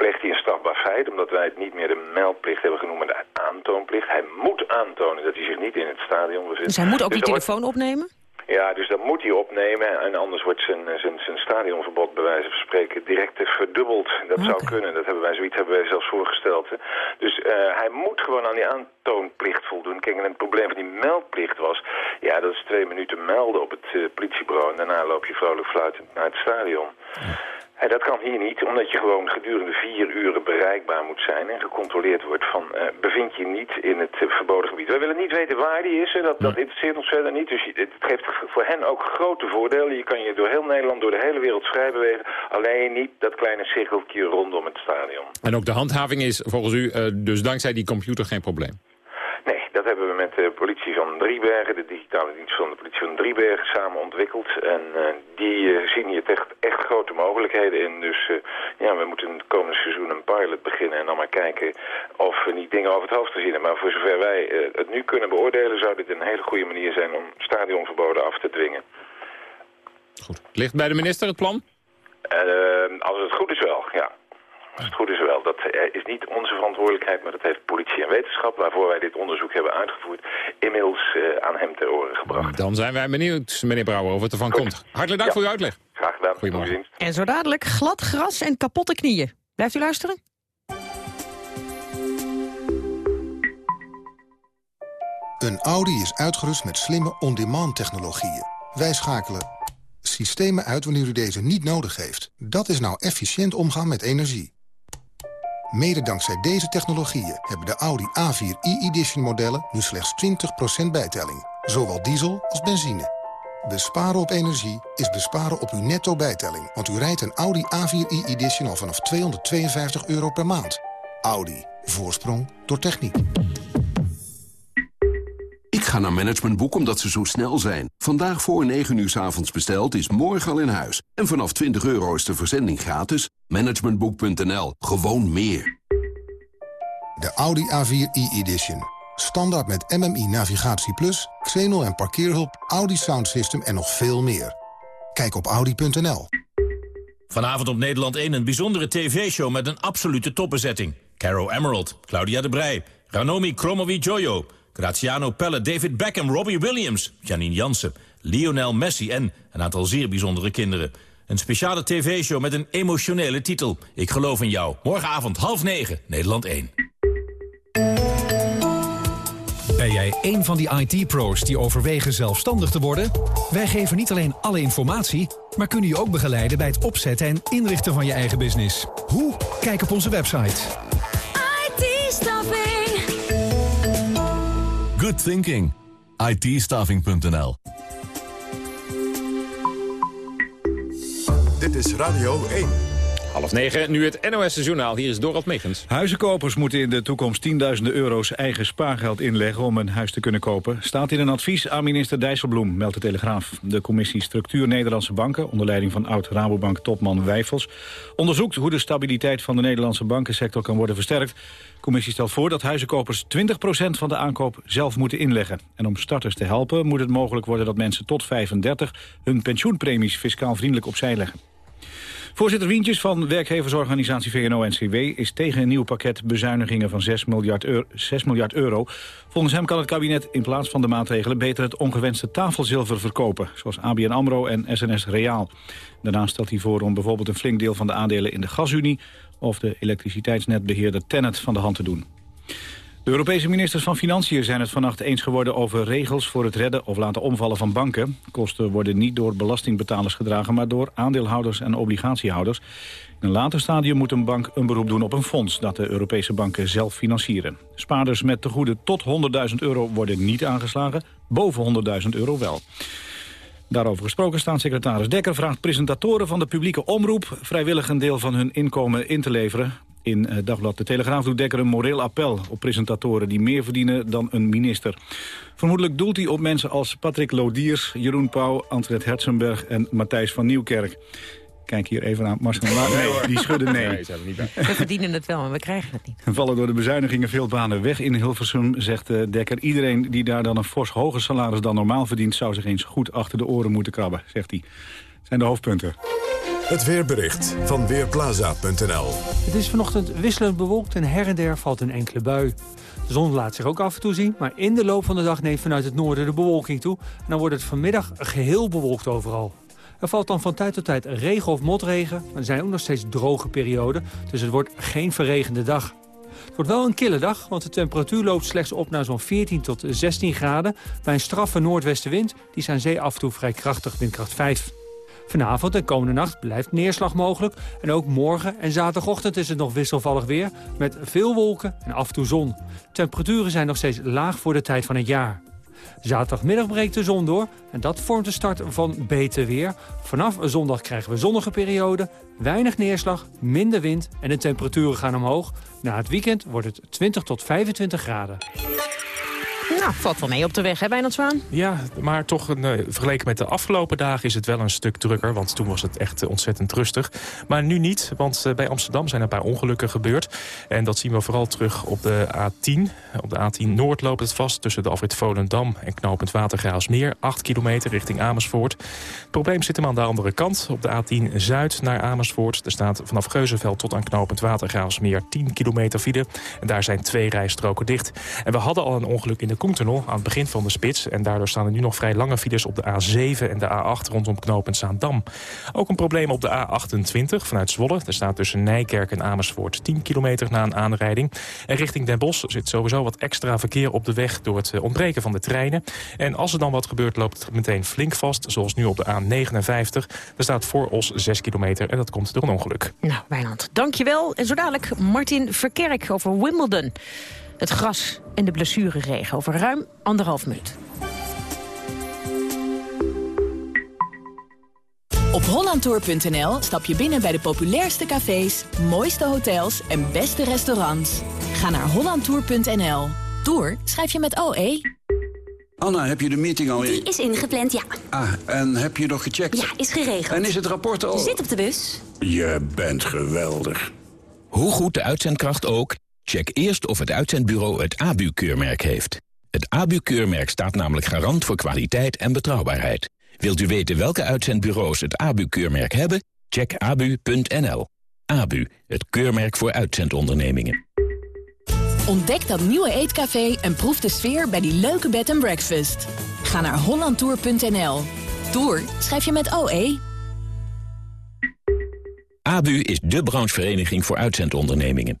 pleegt hij een strafbaar feit, omdat wij het niet meer de meldplicht hebben genoemd, maar de aantoonplicht. Hij moet aantonen dat hij zich niet in het stadion bevindt. Dus hij moet ook dus die telefoon wordt... opnemen? Ja, dus dat moet hij opnemen en anders wordt zijn, zijn, zijn stadionverbod bij wijze van spreken direct verdubbeld. Dat okay. zou kunnen, dat hebben wij, zoiets hebben wij zelfs voorgesteld. Hè. Dus uh, hij moet gewoon aan die aantoonplicht voldoen. Kijk, en het probleem van die meldplicht was, ja, dat is twee minuten melden op het uh, politiebureau en daarna loop je vrolijk fluitend naar het stadion. Ja. En dat kan hier niet, omdat je gewoon gedurende vier uren bereikbaar moet zijn en gecontroleerd wordt van uh, bevind je niet in het uh, verboden gebied. Wij willen niet weten waar die is, dat, dat interesseert ons verder niet. Dus het geeft voor hen ook grote voordelen. Je kan je door heel Nederland, door de hele wereld vrij bewegen. Alleen niet dat kleine cirkeltje rondom het stadion. En ook de handhaving is volgens u uh, dus dankzij die computer geen probleem? Nee, dat hebben we met de politie van Driebergen, de digitale dienst van de politie van Driebergen, samen ontwikkeld. En uh, die uh, zien hier echt, echt grote mogelijkheden in. Dus uh, ja, we moeten het komende seizoen een pilot beginnen en dan maar kijken of we niet dingen over het hoofd te zien. Maar voor zover wij het nu kunnen beoordelen, zou dit een hele goede manier zijn om stadionverboden af te dwingen. Goed. Ligt bij de minister het plan? als het goed is wel, ja. Als het goed is wel. Dat is niet onze verantwoordelijkheid, maar dat heeft politie en wetenschap... waarvoor wij dit onderzoek hebben uitgevoerd... inmiddels uh, aan hem ter oren gebracht. Dan zijn wij benieuwd, meneer Brouwer, of het ervan goed. komt. Hartelijk dank ja. voor uw uitleg. Graag gedaan. Goedemorgen. En zo dadelijk glad gras en kapotte knieën. Blijft u luisteren? Een Audi is uitgerust met slimme on-demand technologieën. Wij schakelen systemen uit wanneer u deze niet nodig heeft. Dat is nou efficiënt omgaan met energie. Mede dankzij deze technologieën hebben de Audi A4 e-edition modellen nu slechts 20% bijtelling. Zowel diesel als benzine. Besparen op energie is besparen op uw netto bijtelling. Want u rijdt een Audi A4 e-edition al vanaf 252 euro per maand. Audi. Voorsprong door techniek. Ga naar Managementboek omdat ze zo snel zijn. Vandaag voor 9 uur s avonds besteld is morgen al in huis. En vanaf 20 euro is de verzending gratis. Managementboek.nl. Gewoon meer. De Audi A4 e-edition. Standaard met MMI Navigatie Plus, Xenol en parkeerhulp, Audi Sound System en nog veel meer. Kijk op audi.nl. Vanavond op Nederland 1 een bijzondere tv-show met een absolute topbezetting. Caro Emerald, Claudia de Brij, Ranomi Kromowidjojo... Graziano Pelle, David Beckham, Robbie Williams, Janine Jansen, Lionel Messi en een aantal zeer bijzondere kinderen. Een speciale tv-show met een emotionele titel. Ik geloof in jou. Morgenavond half negen, Nederland 1. Ben jij een van die IT-pro's die overwegen zelfstandig te worden? Wij geven niet alleen alle informatie, maar kunnen je ook begeleiden bij het opzetten en inrichten van je eigen business. Hoe? Kijk op onze website. Good thinking. it Dit is Radio 1. Half negen, nu het NOS-journaal. Hier is Dorot Megens. Huizenkopers moeten in de toekomst tienduizenden euro's eigen spaargeld inleggen om een huis te kunnen kopen. Staat in een advies aan minister Dijsselbloem, meldt de Telegraaf. De commissie Structuur Nederlandse Banken, onder leiding van oud-Rabobank-topman Wijfels, onderzoekt hoe de stabiliteit van de Nederlandse bankensector kan worden versterkt. De commissie stelt voor dat huizenkopers 20% van de aankoop zelf moeten inleggen. En om starters te helpen moet het mogelijk worden dat mensen tot 35 hun pensioenpremies fiscaal vriendelijk opzij leggen. Voorzitter Wientjes van werkgeversorganisatie VNO-NCW... is tegen een nieuw pakket bezuinigingen van 6 miljard, euro, 6 miljard euro. Volgens hem kan het kabinet in plaats van de maatregelen... beter het ongewenste tafelzilver verkopen... zoals ABN AMRO en SNS Reaal. Daarnaast stelt hij voor om bijvoorbeeld een flink deel van de aandelen in de gasunie... of de elektriciteitsnetbeheerder Tennet van de hand te doen. De Europese ministers van Financiën zijn het vannacht eens geworden over regels voor het redden of laten omvallen van banken. Kosten worden niet door belastingbetalers gedragen, maar door aandeelhouders en obligatiehouders. In een later stadium moet een bank een beroep doen op een fonds dat de Europese banken zelf financieren. Spaarders met tegoeden tot 100.000 euro worden niet aangeslagen, boven 100.000 euro wel. Daarover gesproken staatssecretaris Dekker vraagt presentatoren van de publieke omroep vrijwillig een deel van hun inkomen in te leveren. In uh, Dagblad De Telegraaf doet Dekker een moreel appel op presentatoren die meer verdienen dan een minister. Vermoedelijk doelt hij op mensen als Patrick Lodiers, Jeroen Pauw, Antret Herzenberg en Matthijs van Nieuwkerk. Kijk hier even aan Marcel Nee, die schudden nee. nee niet we verdienen het wel, maar we krijgen het niet. En vallen door de bezuinigingen veel banen weg in Hilversum, zegt uh, Dekker. Iedereen die daar dan een fors hoger salaris dan normaal verdient... zou zich eens goed achter de oren moeten krabben, zegt hij. zijn de hoofdpunten. Het weerbericht van Weerplaza.nl Het is vanochtend wisselend bewolkt en her en der valt een enkele bui. De zon laat zich ook af en toe zien, maar in de loop van de dag neemt vanuit het noorden de bewolking toe. En dan wordt het vanmiddag geheel bewolkt overal. Er valt dan van tijd tot tijd regen of motregen, maar er zijn ook nog steeds droge perioden, dus het wordt geen verregende dag. Het wordt wel een kille dag, want de temperatuur loopt slechts op naar zo'n 14 tot 16 graden... bij een straffe noordwestenwind, die zijn zee af en toe vrij krachtig, windkracht 5. Vanavond en komende nacht blijft neerslag mogelijk. En ook morgen en zaterdagochtend is het nog wisselvallig weer... met veel wolken en af en toe zon. Temperaturen zijn nog steeds laag voor de tijd van het jaar. Zaterdagmiddag breekt de zon door en dat vormt de start van beter weer. Vanaf zondag krijgen we zonnige periode, weinig neerslag, minder wind en de temperaturen gaan omhoog. Na het weekend wordt het 20 tot 25 graden. Nou, valt wel mee op de weg, hè, Wijnand Zwaan? Ja, maar toch uh, vergeleken met de afgelopen dagen is het wel een stuk drukker. Want toen was het echt uh, ontzettend rustig. Maar nu niet, want uh, bij Amsterdam zijn een paar ongelukken gebeurd. En dat zien we vooral terug op de A10. Op de A10 Noord loopt het vast tussen de Alfred Volendam en knooppunt Watergraafsmeer. 8 kilometer richting Amersfoort. Het probleem zit hem aan de andere kant. Op de A10 Zuid naar Amersfoort. Er staat vanaf Geuzenveld tot aan knooppunt Watergraafsmeer 10 kilometer file. En daar zijn twee rijstroken dicht. En we hadden al een ongeluk in de Koentunnel aan het begin van de spits. En daardoor staan er nu nog vrij lange files op de A7 en de A8 rondom knooppunt Zaandam. Ook een probleem op de A28 vanuit Zwolle. Er staat tussen Nijkerk en Amersfoort 10 kilometer na een aanrijding. En richting Den Bosch zit sowieso wat extra verkeer op de weg... door het eh, ontbreken van de treinen. En als er dan wat gebeurt loopt het meteen flink vast. Zoals nu op de A59. Er staat voor Os 6 kilometer en dat komt door een ongeluk. Nou, Wijnand, dankjewel. En zo dadelijk Martin Verkerk over Wimbledon. Het gras en de blessureregen over ruim anderhalf minuut. Op hollandtour.nl stap je binnen bij de populairste cafés, mooiste hotels en beste restaurants. Ga naar hollandtour.nl. Tour schrijf je met OE. Anna, heb je de meeting al... Die is ingepland, ja. Ah, en heb je nog gecheckt? Ja, is geregeld. En is het rapport al... Zit op de bus. Je bent geweldig. Hoe goed de uitzendkracht ook... Check eerst of het uitzendbureau het ABU-keurmerk heeft. Het ABU-keurmerk staat namelijk garant voor kwaliteit en betrouwbaarheid. Wilt u weten welke uitzendbureaus het ABU-keurmerk hebben? Check abu.nl. ABU, het keurmerk voor uitzendondernemingen. Ontdek dat nieuwe eetcafé en proef de sfeer bij die leuke bed and breakfast. Ga naar hollandtour.nl. Tour schrijf je met OE. ABU is de branchevereniging voor uitzendondernemingen.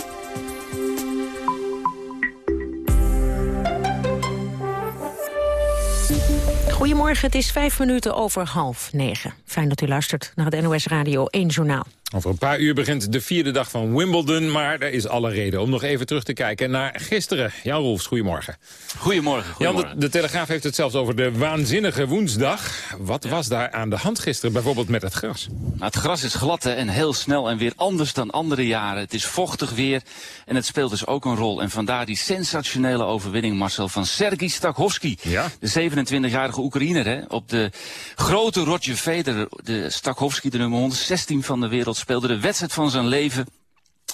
Goedemorgen, het is vijf minuten over half negen. Fijn dat u luistert naar het NOS Radio 1 Journaal. Over een paar uur begint de vierde dag van Wimbledon... maar er is alle reden om nog even terug te kijken naar gisteren. Jan Rolfs, goedemorgen. Goedemorgen. Jan, de, de, Telegraaf heeft het zelfs over de waanzinnige woensdag. Wat was daar aan de hand gisteren, bijvoorbeeld met het gras? Nou, het gras is glad en heel snel en weer anders dan andere jaren. Het is vochtig weer en het speelt dus ook een rol. En vandaar die sensationele overwinning, Marcel, van Sergei Stakhovski. Ja? De 27-jarige Oekraïner, hè, op de grote Roger Federer. De Stakhovski, de nummer 116 van de wereld speelde de wedstrijd van zijn leven.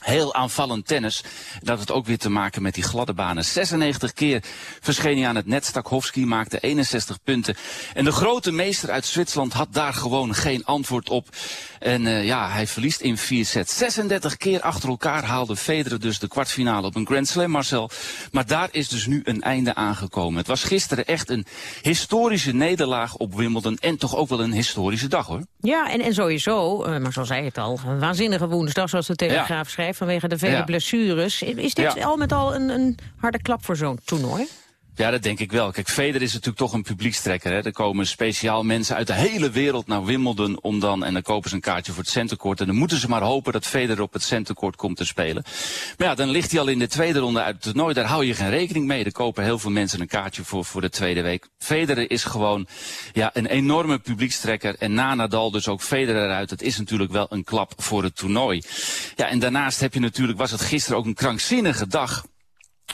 Heel aanvallend tennis. Dat had ook weer te maken met die gladde banen. 96 keer verscheen hij aan het net. Stakhovski maakte 61 punten. En de grote meester uit Zwitserland had daar gewoon geen antwoord op. En uh, ja, hij verliest in vier sets. 36 keer achter elkaar haalde Federer dus de kwartfinale op een Grand Slam, Marcel. Maar daar is dus nu een einde aangekomen. Het was gisteren echt een historische nederlaag op Wimbledon. En toch ook wel een historische dag, hoor. Ja, en, en sowieso, uh, maar zoals zei het al, een waanzinnige woensdag, zoals de Telegraaf ja. schrijft, vanwege de vele blessures. Is dit al met al een, een harde klap voor zo'n toernooi? Ja, dat denk ik wel. Kijk, Federer is natuurlijk toch een publiekstrekker. Hè. Er komen speciaal mensen uit de hele wereld naar Wimbledon om dan... en dan kopen ze een kaartje voor het centercourt. En dan moeten ze maar hopen dat Federer op het centercourt komt te spelen. Maar ja, dan ligt hij al in de tweede ronde uit het toernooi. Daar hou je geen rekening mee. Er kopen heel veel mensen een kaartje voor, voor de tweede week. Federer is gewoon ja, een enorme publiekstrekker. En na Nadal dus ook Federer eruit. Het is natuurlijk wel een klap voor het toernooi. Ja, en daarnaast heb je natuurlijk, was het gisteren ook een krankzinnige dag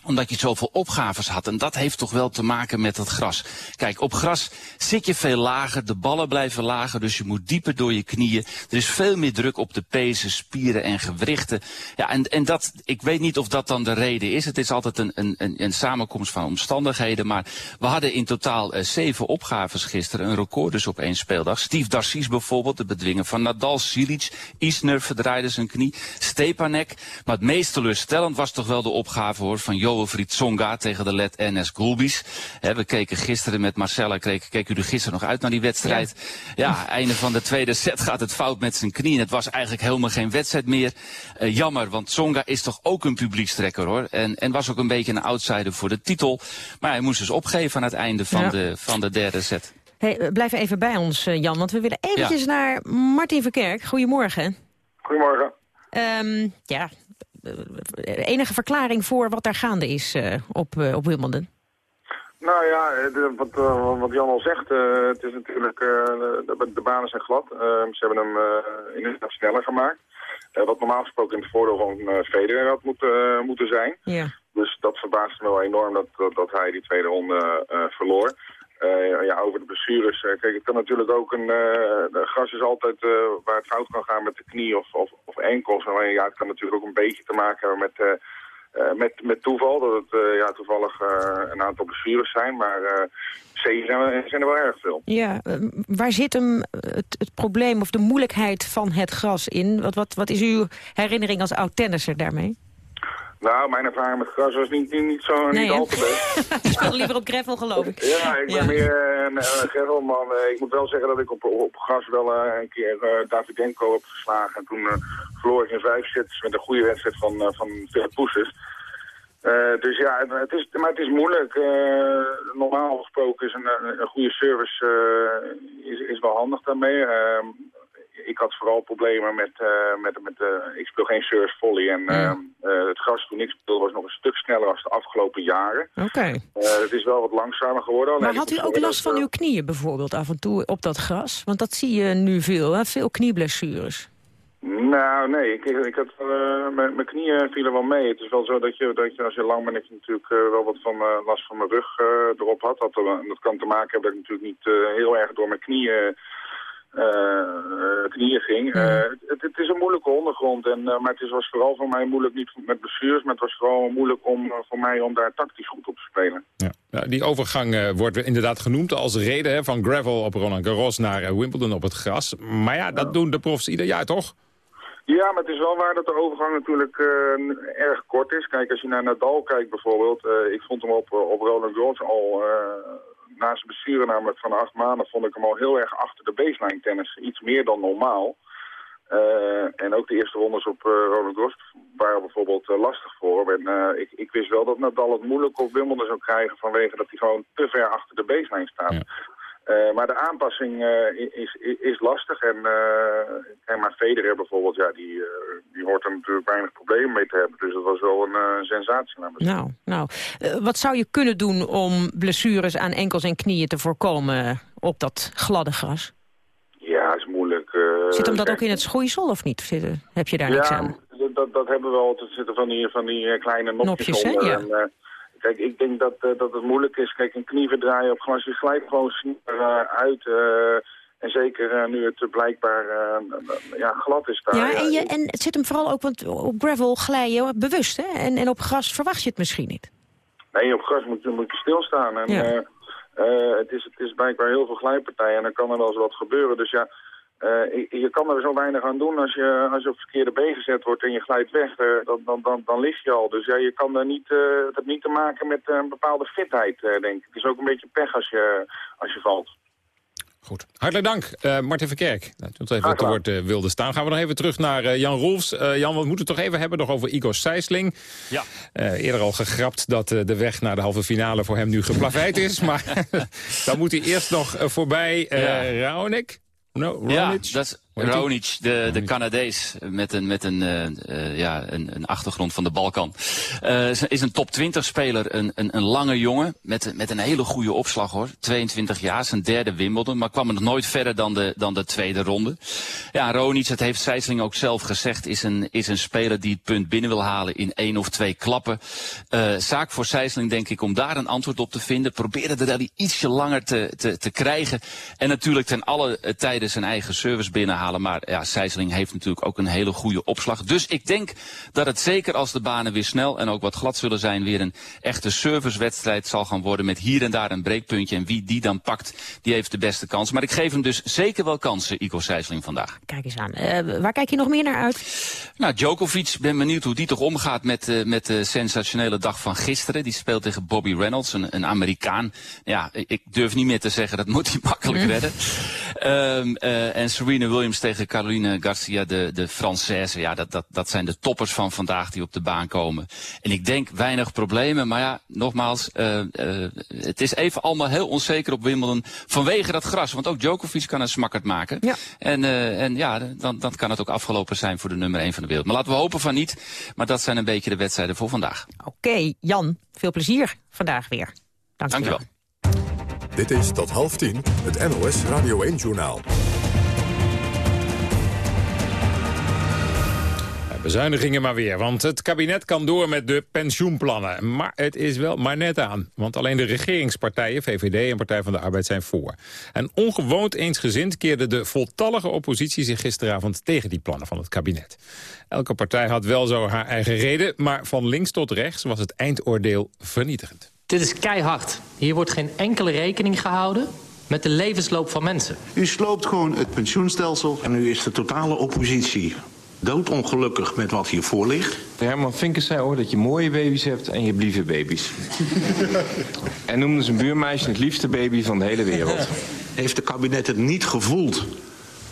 omdat je zoveel opgaves had. En dat heeft toch wel te maken met het gras. Kijk, op gras zit je veel lager, de ballen blijven lager, dus je moet dieper door je knieën. Er is veel meer druk op de pezen, spieren en gewrichten. Ja, en, en dat, ik weet niet of dat dan de reden is. Het is altijd een, een, een, samenkomst van omstandigheden. Maar we hadden in totaal uh, zeven opgaves gisteren, een record dus op één speeldag. Steve Darcis bijvoorbeeld, de bedwingen van Nadal, Silic, Isner verdraaide zijn knie, Stepanek. Maar het meest teleurstellend was toch wel de opgave hoor van Johan Fritsonga tegen de led NS Gulbis. we keken gisteren met Marcella, keek, keek u er gisteren nog uit naar die wedstrijd. Ja. ja, einde van de tweede set gaat het fout met zijn knie. En het was eigenlijk helemaal geen wedstrijd meer. Uh, jammer, want Tsonga is toch ook een publiekstrekker hoor. En, en was ook een beetje een outsider voor de titel. Maar hij moest dus opgeven aan het einde van, ja. de, van de derde set. Hey, blijf even bij ons, Jan, want we willen eventjes ja. naar Martin Verkerk. Goedemorgen. Goedemorgen. Um, ja, enige verklaring voor wat daar gaande is uh, op, uh, op Wimbledon? Nou ja, de, wat, wat Jan al zegt, het is natuurlijk, de, de, banen zijn glad. ze hebben hem inderdaad sneller gemaakt. wat normaal gesproken in het voordeel van Federer had moeten, moeten zijn. Ja. Dus dat verbaast me wel enorm dat, dat, dat hij die tweede ronde verloor. Uh, ja, over de blessures. Uh, kijk, het kan natuurlijk ook een... Uh, gras is altijd waar het fout kan gaan met de knie of, of, of enkels. Maar ja, het kan natuurlijk ook een beetje te maken hebben met, met, met toeval. Dat het ja, toevallig een aantal blessures zijn. Maar zeker zijn, zijn er wel erg veel. Ja, waar zit hem het, het, probleem of de moeilijkheid van het gras in? Wat, wat, wat is uw herinnering als oud-tennisser daarmee? Nou, mijn ervaring met gras was niet, niet, niet zo nee, niet al te best. Je speelt liever op gravel, geloof ik. Ja, ik ben ja. meer een, een gravelman. Ik moet wel zeggen dat ik op, op gras wel uh, een keer uh, Davidenko heb geslagen. En toen uh, verloor ik in vijf sets met een goede wedstrijd van, uh, van Philip Poesses. dus ja, het is, maar het is moeilijk. normaal gesproken is een, een goede service is, is wel handig daarmee ehm, ik had vooral problemen met, uh, met, met uh, ik speel geen surf volley. En mm. uh, het gras toen ik speelde was nog een stuk sneller als de afgelopen jaren. Oké. Okay. het is wel wat langzamer geworden. Maar had u ook last van uw knieën bijvoorbeeld af en toe op dat gras? Want dat zie je nu veel, hè? veel knieblessures. Nou, nee. Ik, ik had, mijn knieën vielen wel mee. Het is wel zo dat je, dat je als je lang bent, dat je natuurlijk wel wat van last van mijn rug erop had. Dat, dat kan te maken hebben dat ik natuurlijk niet heel erg door mijn knieën eh, knieën ging. Eh, het, het is een moeilijke ondergrond, en, eh, maar het is, was vooral voor mij moeilijk, niet met blessures, maar het was vooral moeilijk om, eh, voor mij om daar tactisch goed op te spelen. Ja. Ja, die overgang wordt inderdaad genoemd als reden hè, van gravel op Roland Garros naar Wimbledon op het gras. Maar ja, dat doen de profs ieder jaar toch? Ja, maar het is wel waar dat de overgang natuurlijk erg kort is. Kijk, als je naar Nadal kijkt bijvoorbeeld, ik vond hem op, op Roland Garros al, uh, na blessure namelijk van acht maanden, vond ik hem al heel erg achter de baseline tennis. Iets meer dan normaal. Uh, en ook de eerste rondes op uh, Roland Garros waren bijvoorbeeld uh, lastig voor hem. En ik, ik, wist wel dat Nadal het moeilijk op Wimbledon zou krijgen vanwege dat hij gewoon te ver achter de baseline staat. Uh, maar de aanpassing uh, is, is, lastig. En, uh, en maar Federer bijvoorbeeld, ja, die, die hoort er natuurlijk weinig problemen mee te hebben. Dus dat was wel een sensatie. Nou, nou wat zou je kunnen doen om blessures aan enkels en knieën te voorkomen op dat gladde gras? Ja, is moeilijk. Zit hem dat ook in het schoeisel of niet? Zit, heb je daar ja, niks aan? Dat, dat hebben we al. Er zitten van die, van die kleine nopjes, nopjes onder. Hè? Ja. En, Kijk, ik denk dat, uh, dat het moeilijk is. Kijk, een knie verdraaien op glas, je glijdt gewoon sneller uh, uit. Uh, en zeker nu het blijkbaar ja, glad is daar. Ja, en, je, en het zit hem vooral ook, want op gravel glij je bewust, hè? En, en op gras verwacht je het misschien niet. Nee, op gras moet, moet je stilstaan. En, ja. het, is, het is blijkbaar heel veel glijpartijen en dan kan er wel eens wat gebeuren. Dus ja, uh, je kan er zo weinig aan doen als je, als je op verkeerde been gezet wordt en je glijdt weg, uh, dan, dan, dan, dan lig je al. Dus ja, je kan er niet, uh, het heeft niet te maken met een bepaalde fitheid, denk ik. Het is ook een beetje pech als je, als je valt. Goed. Hartelijk dank, uh, Martin Verkerk. Nou, toen even op het woord uh, wilde staan. Gaan we nog even terug naar uh, Jan Rolfs. Jan, we moeten het toch even hebben nog over Igor Sijsling. Ja. eerder al gegrapt dat de weg naar de halve finale voor hem nu geplaveid is. maar dan moet hij eerst nog voorbij ja. Raonic. No, ja, dat is Ronic, de, de Canadees, met een, met een, uh, uh, ja, een, een achtergrond van de Balkan. Uh, is een top 20 speler, een, een, een lange jongen, met, met een hele goede opslag hoor. 22 jaar, zijn derde Wimbledon, maar kwam er nog nooit verder dan de, dan de tweede ronde. Ja, Ronic, dat heeft Sijsling ook zelf gezegd, is een, is een speler die het punt binnen wil halen in één of twee klappen. zaak voor Sijsling denk ik om daar een antwoord op te vinden. Proberen de rally ietsje langer te, te, te krijgen. En natuurlijk ten alle tijden zijn eigen service binnenhalen. Maar ja, Sijsling heeft natuurlijk ook een hele goede opslag. Dus ik denk dat het zeker als de banen weer snel en ook wat glad zullen zijn... weer een echte servicewedstrijd zal gaan worden met hier en daar een breekpuntje. En wie die dan pakt, die heeft de beste kans. Maar ik geef hem dus zeker wel kansen, Ico Sijsling vandaag. Kijk eens aan. Uh, waar kijk je nog meer naar uit? Nou, Djokovic, ben benieuwd hoe die toch omgaat met, uh, met de sensationele dag van gisteren. Die speelt tegen Bobby Reynolds, een, een Amerikaan. Ja, ik durf niet meer te zeggen, dat moet hij makkelijk redden. Um, uh, en Serena Williams tegen Caroline Garcia, de, de Française. Ja, dat, dat, dat zijn de toppers van vandaag die op de baan komen. En ik denk weinig problemen, maar ja, nogmaals, uh, uh, het is even allemaal heel onzeker op Wimbledon vanwege dat gras. Want ook Djokovic kan een smakkerd maken. Ja. En, en ja, dan, dan kan het ook afgelopen zijn voor de nummer 1 van de wereld. Maar laten we hopen van niet. Maar dat zijn een beetje de wedstrijden voor vandaag. Oké, okay, Jan, veel plezier vandaag weer. Dank je wel. Dit is tot half tien het NOS Radio 1-journaal. Bezuinigingen maar weer, want het kabinet kan door met de pensioenplannen. Maar het is wel maar net aan, want alleen de regeringspartijen, VVD en Partij van de Arbeid zijn voor. En ongewoon eensgezind keerde de voltallige oppositie zich gisteravond tegen die plannen van het kabinet. Elke partij had wel zo haar eigen reden, maar van links tot rechts was het eindoordeel vernietigend. Dit is keihard. Hier wordt geen enkele rekening gehouden met de levensloop van mensen. U sloopt gewoon het pensioenstelsel. En nu is de totale oppositie doodongelukkig met wat hiervoor ligt. Herman Vinkers zei hoor dat je mooie baby's hebt en je hebt lieve baby's. en noemde zijn buurmeisje het liefste baby van de hele wereld. Heeft de kabinet het niet gevoeld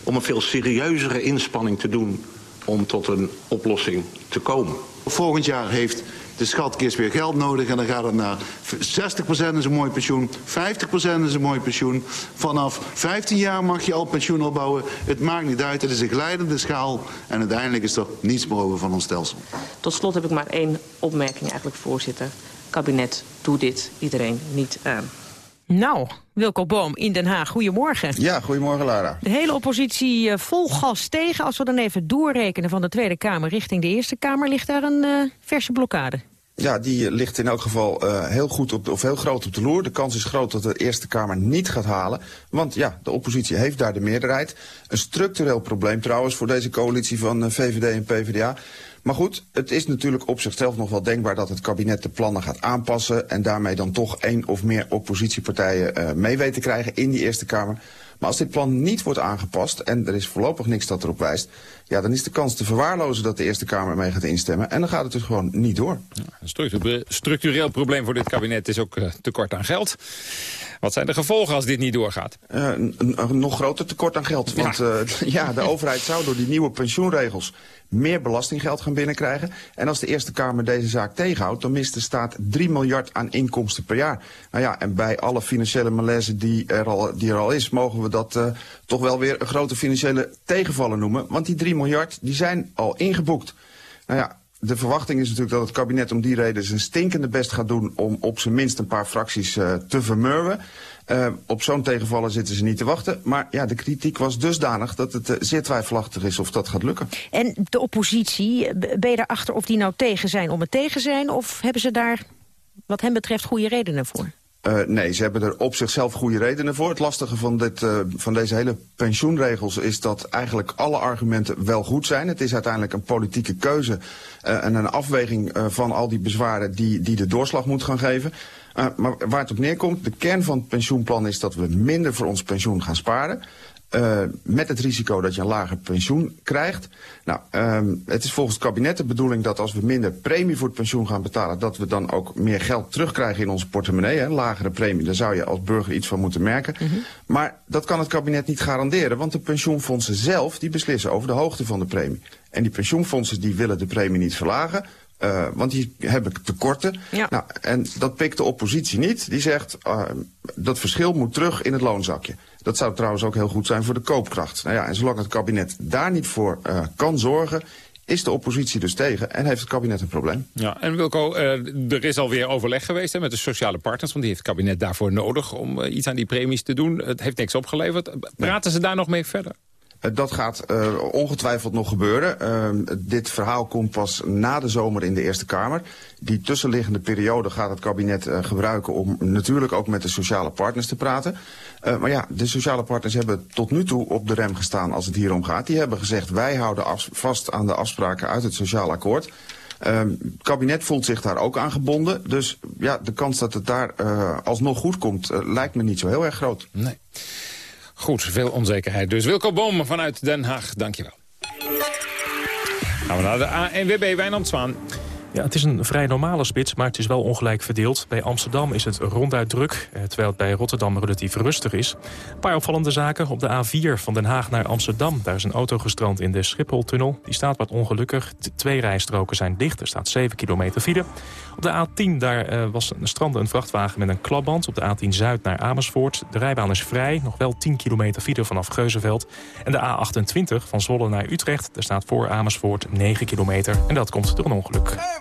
om een veel serieuzere inspanning te doen... om tot een oplossing te komen? Volgend jaar heeft de schatkist weer geld nodig en dan gaat het naar 60% is een mooi pensioen, 50% is een mooi pensioen. Vanaf 15 jaar mag je al pensioen opbouwen. Het maakt niet uit, het is een glijdende schaal en uiteindelijk is er niets meer over van ons stelsel. Tot slot heb ik maar één opmerking eigenlijk, voorzitter. Kabinet, doe dit iedereen niet aan. Nou, Wilco Boom in Den Haag, goedemorgen. Ja, goedemorgen Lara. De hele oppositie uh, vol gas tegen. Als we dan even doorrekenen van de Tweede Kamer richting de Eerste Kamer... ligt daar een uh, verse blokkade. ja, die ligt in elk geval eh, heel goed op, of heel groot op de loer. De kans is groot dat de Eerste Kamer niet gaat halen. Want ja, de oppositie heeft daar de meerderheid. Een structureel probleem trouwens voor deze coalitie van eh, VVD en PvdA. Maar goed, het is natuurlijk op zichzelf nog wel denkbaar dat het kabinet de plannen gaat aanpassen... en daarmee dan toch één of meer oppositiepartijen uh, mee weten te krijgen in die Eerste Kamer. Maar als dit plan niet wordt aangepast, en er is voorlopig niks dat erop wijst... ja, dan is de kans te verwaarlozen dat de Eerste Kamer mee gaat instemmen. En dan gaat het dus gewoon niet door. Ja, een structureel probleem voor dit kabinet is ook uh, tekort aan geld. Wat zijn de gevolgen als dit niet doorgaat? Uh, een, een, nog groter tekort aan geld. Want ja. Uh, ja, de overheid zou door die nieuwe pensioenregels meer belastinggeld gaan binnenkrijgen. En als de Eerste Kamer deze zaak tegenhoudt... dan mist de staat 3 miljard aan inkomsten per jaar. Nou ja, en bij alle financiële malaise die er al, die er al is... mogen we dat uh, toch wel weer een grote financiële tegenvallen noemen. Want die 3 miljard die zijn al ingeboekt. Nou ja, de verwachting is natuurlijk dat het kabinet om die reden zijn stinkende best gaat doen... om op zijn minst een paar fracties uh, te vermurwen. Uh, op zo'n tegenvallen zitten ze niet te wachten. Maar ja, de kritiek was dusdanig dat het uh, zeer twijfelachtig is of dat gaat lukken. En de oppositie, ben je erachter of die nou tegen zijn om het tegen zijn... of hebben ze daar wat hen betreft goede redenen voor? Uh, nee, ze hebben er op zichzelf goede redenen voor. Het lastige van, dit, uh, van deze hele pensioenregels is dat eigenlijk alle argumenten wel goed zijn. Het is uiteindelijk een politieke keuze uh, en een afweging van al die bezwaren die, die de doorslag moet gaan geven. Uh, maar waar het op neerkomt, de kern van het pensioenplan is dat we minder voor ons pensioen gaan sparen. Uh, met het risico dat je een lager pensioen krijgt. Nou, um, het is volgens het kabinet de bedoeling dat als we minder premie voor het pensioen gaan betalen... dat we dan ook meer geld terugkrijgen in onze portemonnee. Hè. Lagere premie, daar zou je als burger iets van moeten merken. Mm -hmm. Maar dat kan het kabinet niet garanderen, want de pensioenfondsen zelf... die beslissen over de hoogte van de premie. En die pensioenfondsen die willen de premie niet verlagen... Uh, want die hebben tekorten. Ja. Nou, en dat pikt de oppositie niet. Die zegt, uh, dat verschil moet terug in het loonzakje. Dat zou trouwens ook heel goed zijn voor de koopkracht. Nou ja, en zolang het kabinet daar niet voor uh, kan zorgen is de oppositie dus tegen en heeft het kabinet een probleem. Ja, en Wilco, er is alweer overleg geweest hè, met de sociale partners... want die heeft het kabinet daarvoor nodig om iets aan die premies te doen. Het heeft niks opgeleverd. Praten nee. ze daar nog mee verder? Dat gaat uh, ongetwijfeld nog gebeuren. Uh, dit verhaal komt pas na de zomer in de Eerste Kamer. Die tussenliggende periode gaat het kabinet uh, gebruiken om natuurlijk ook met de sociale partners te praten. Maar ja, de sociale partners hebben tot nu toe op de rem gestaan als het hier om gaat. Die hebben gezegd wij houden vast aan de afspraken uit het sociaal akkoord. Uh, het kabinet voelt zich daar ook aan gebonden. Dus ja, de kans dat het daar alsnog goed komt lijkt me niet zo heel erg groot. Nee. Goed, veel onzekerheid. Dus Wilco Boom vanuit Den Haag, dankjewel. Gaan we naar de ANWB Wijnand Zwaan. Ja, het is een vrij normale spits, maar het is wel ongelijk verdeeld. Bij Amsterdam is het ronduit druk, terwijl het bij Rotterdam relatief rustig is. Een paar opvallende zaken. Op de A4 van Den Haag naar Amsterdam. Daar is een auto gestrand in de Schipholtunnel. Die staat wat ongelukkig. Twee rijstroken zijn dicht. Er staat 7 kilometer file. Op de A10 daar uh, was een strand een vrachtwagen met een klapband. Op de A10 Zuid naar Amersfoort. De rijbaan is vrij. Nog wel 10 kilometer file vanaf Geuzenveld. En de A28 van Zwolle naar Utrecht. Daar staat voor Amersfoort 9 kilometer. En dat komt door een ongeluk.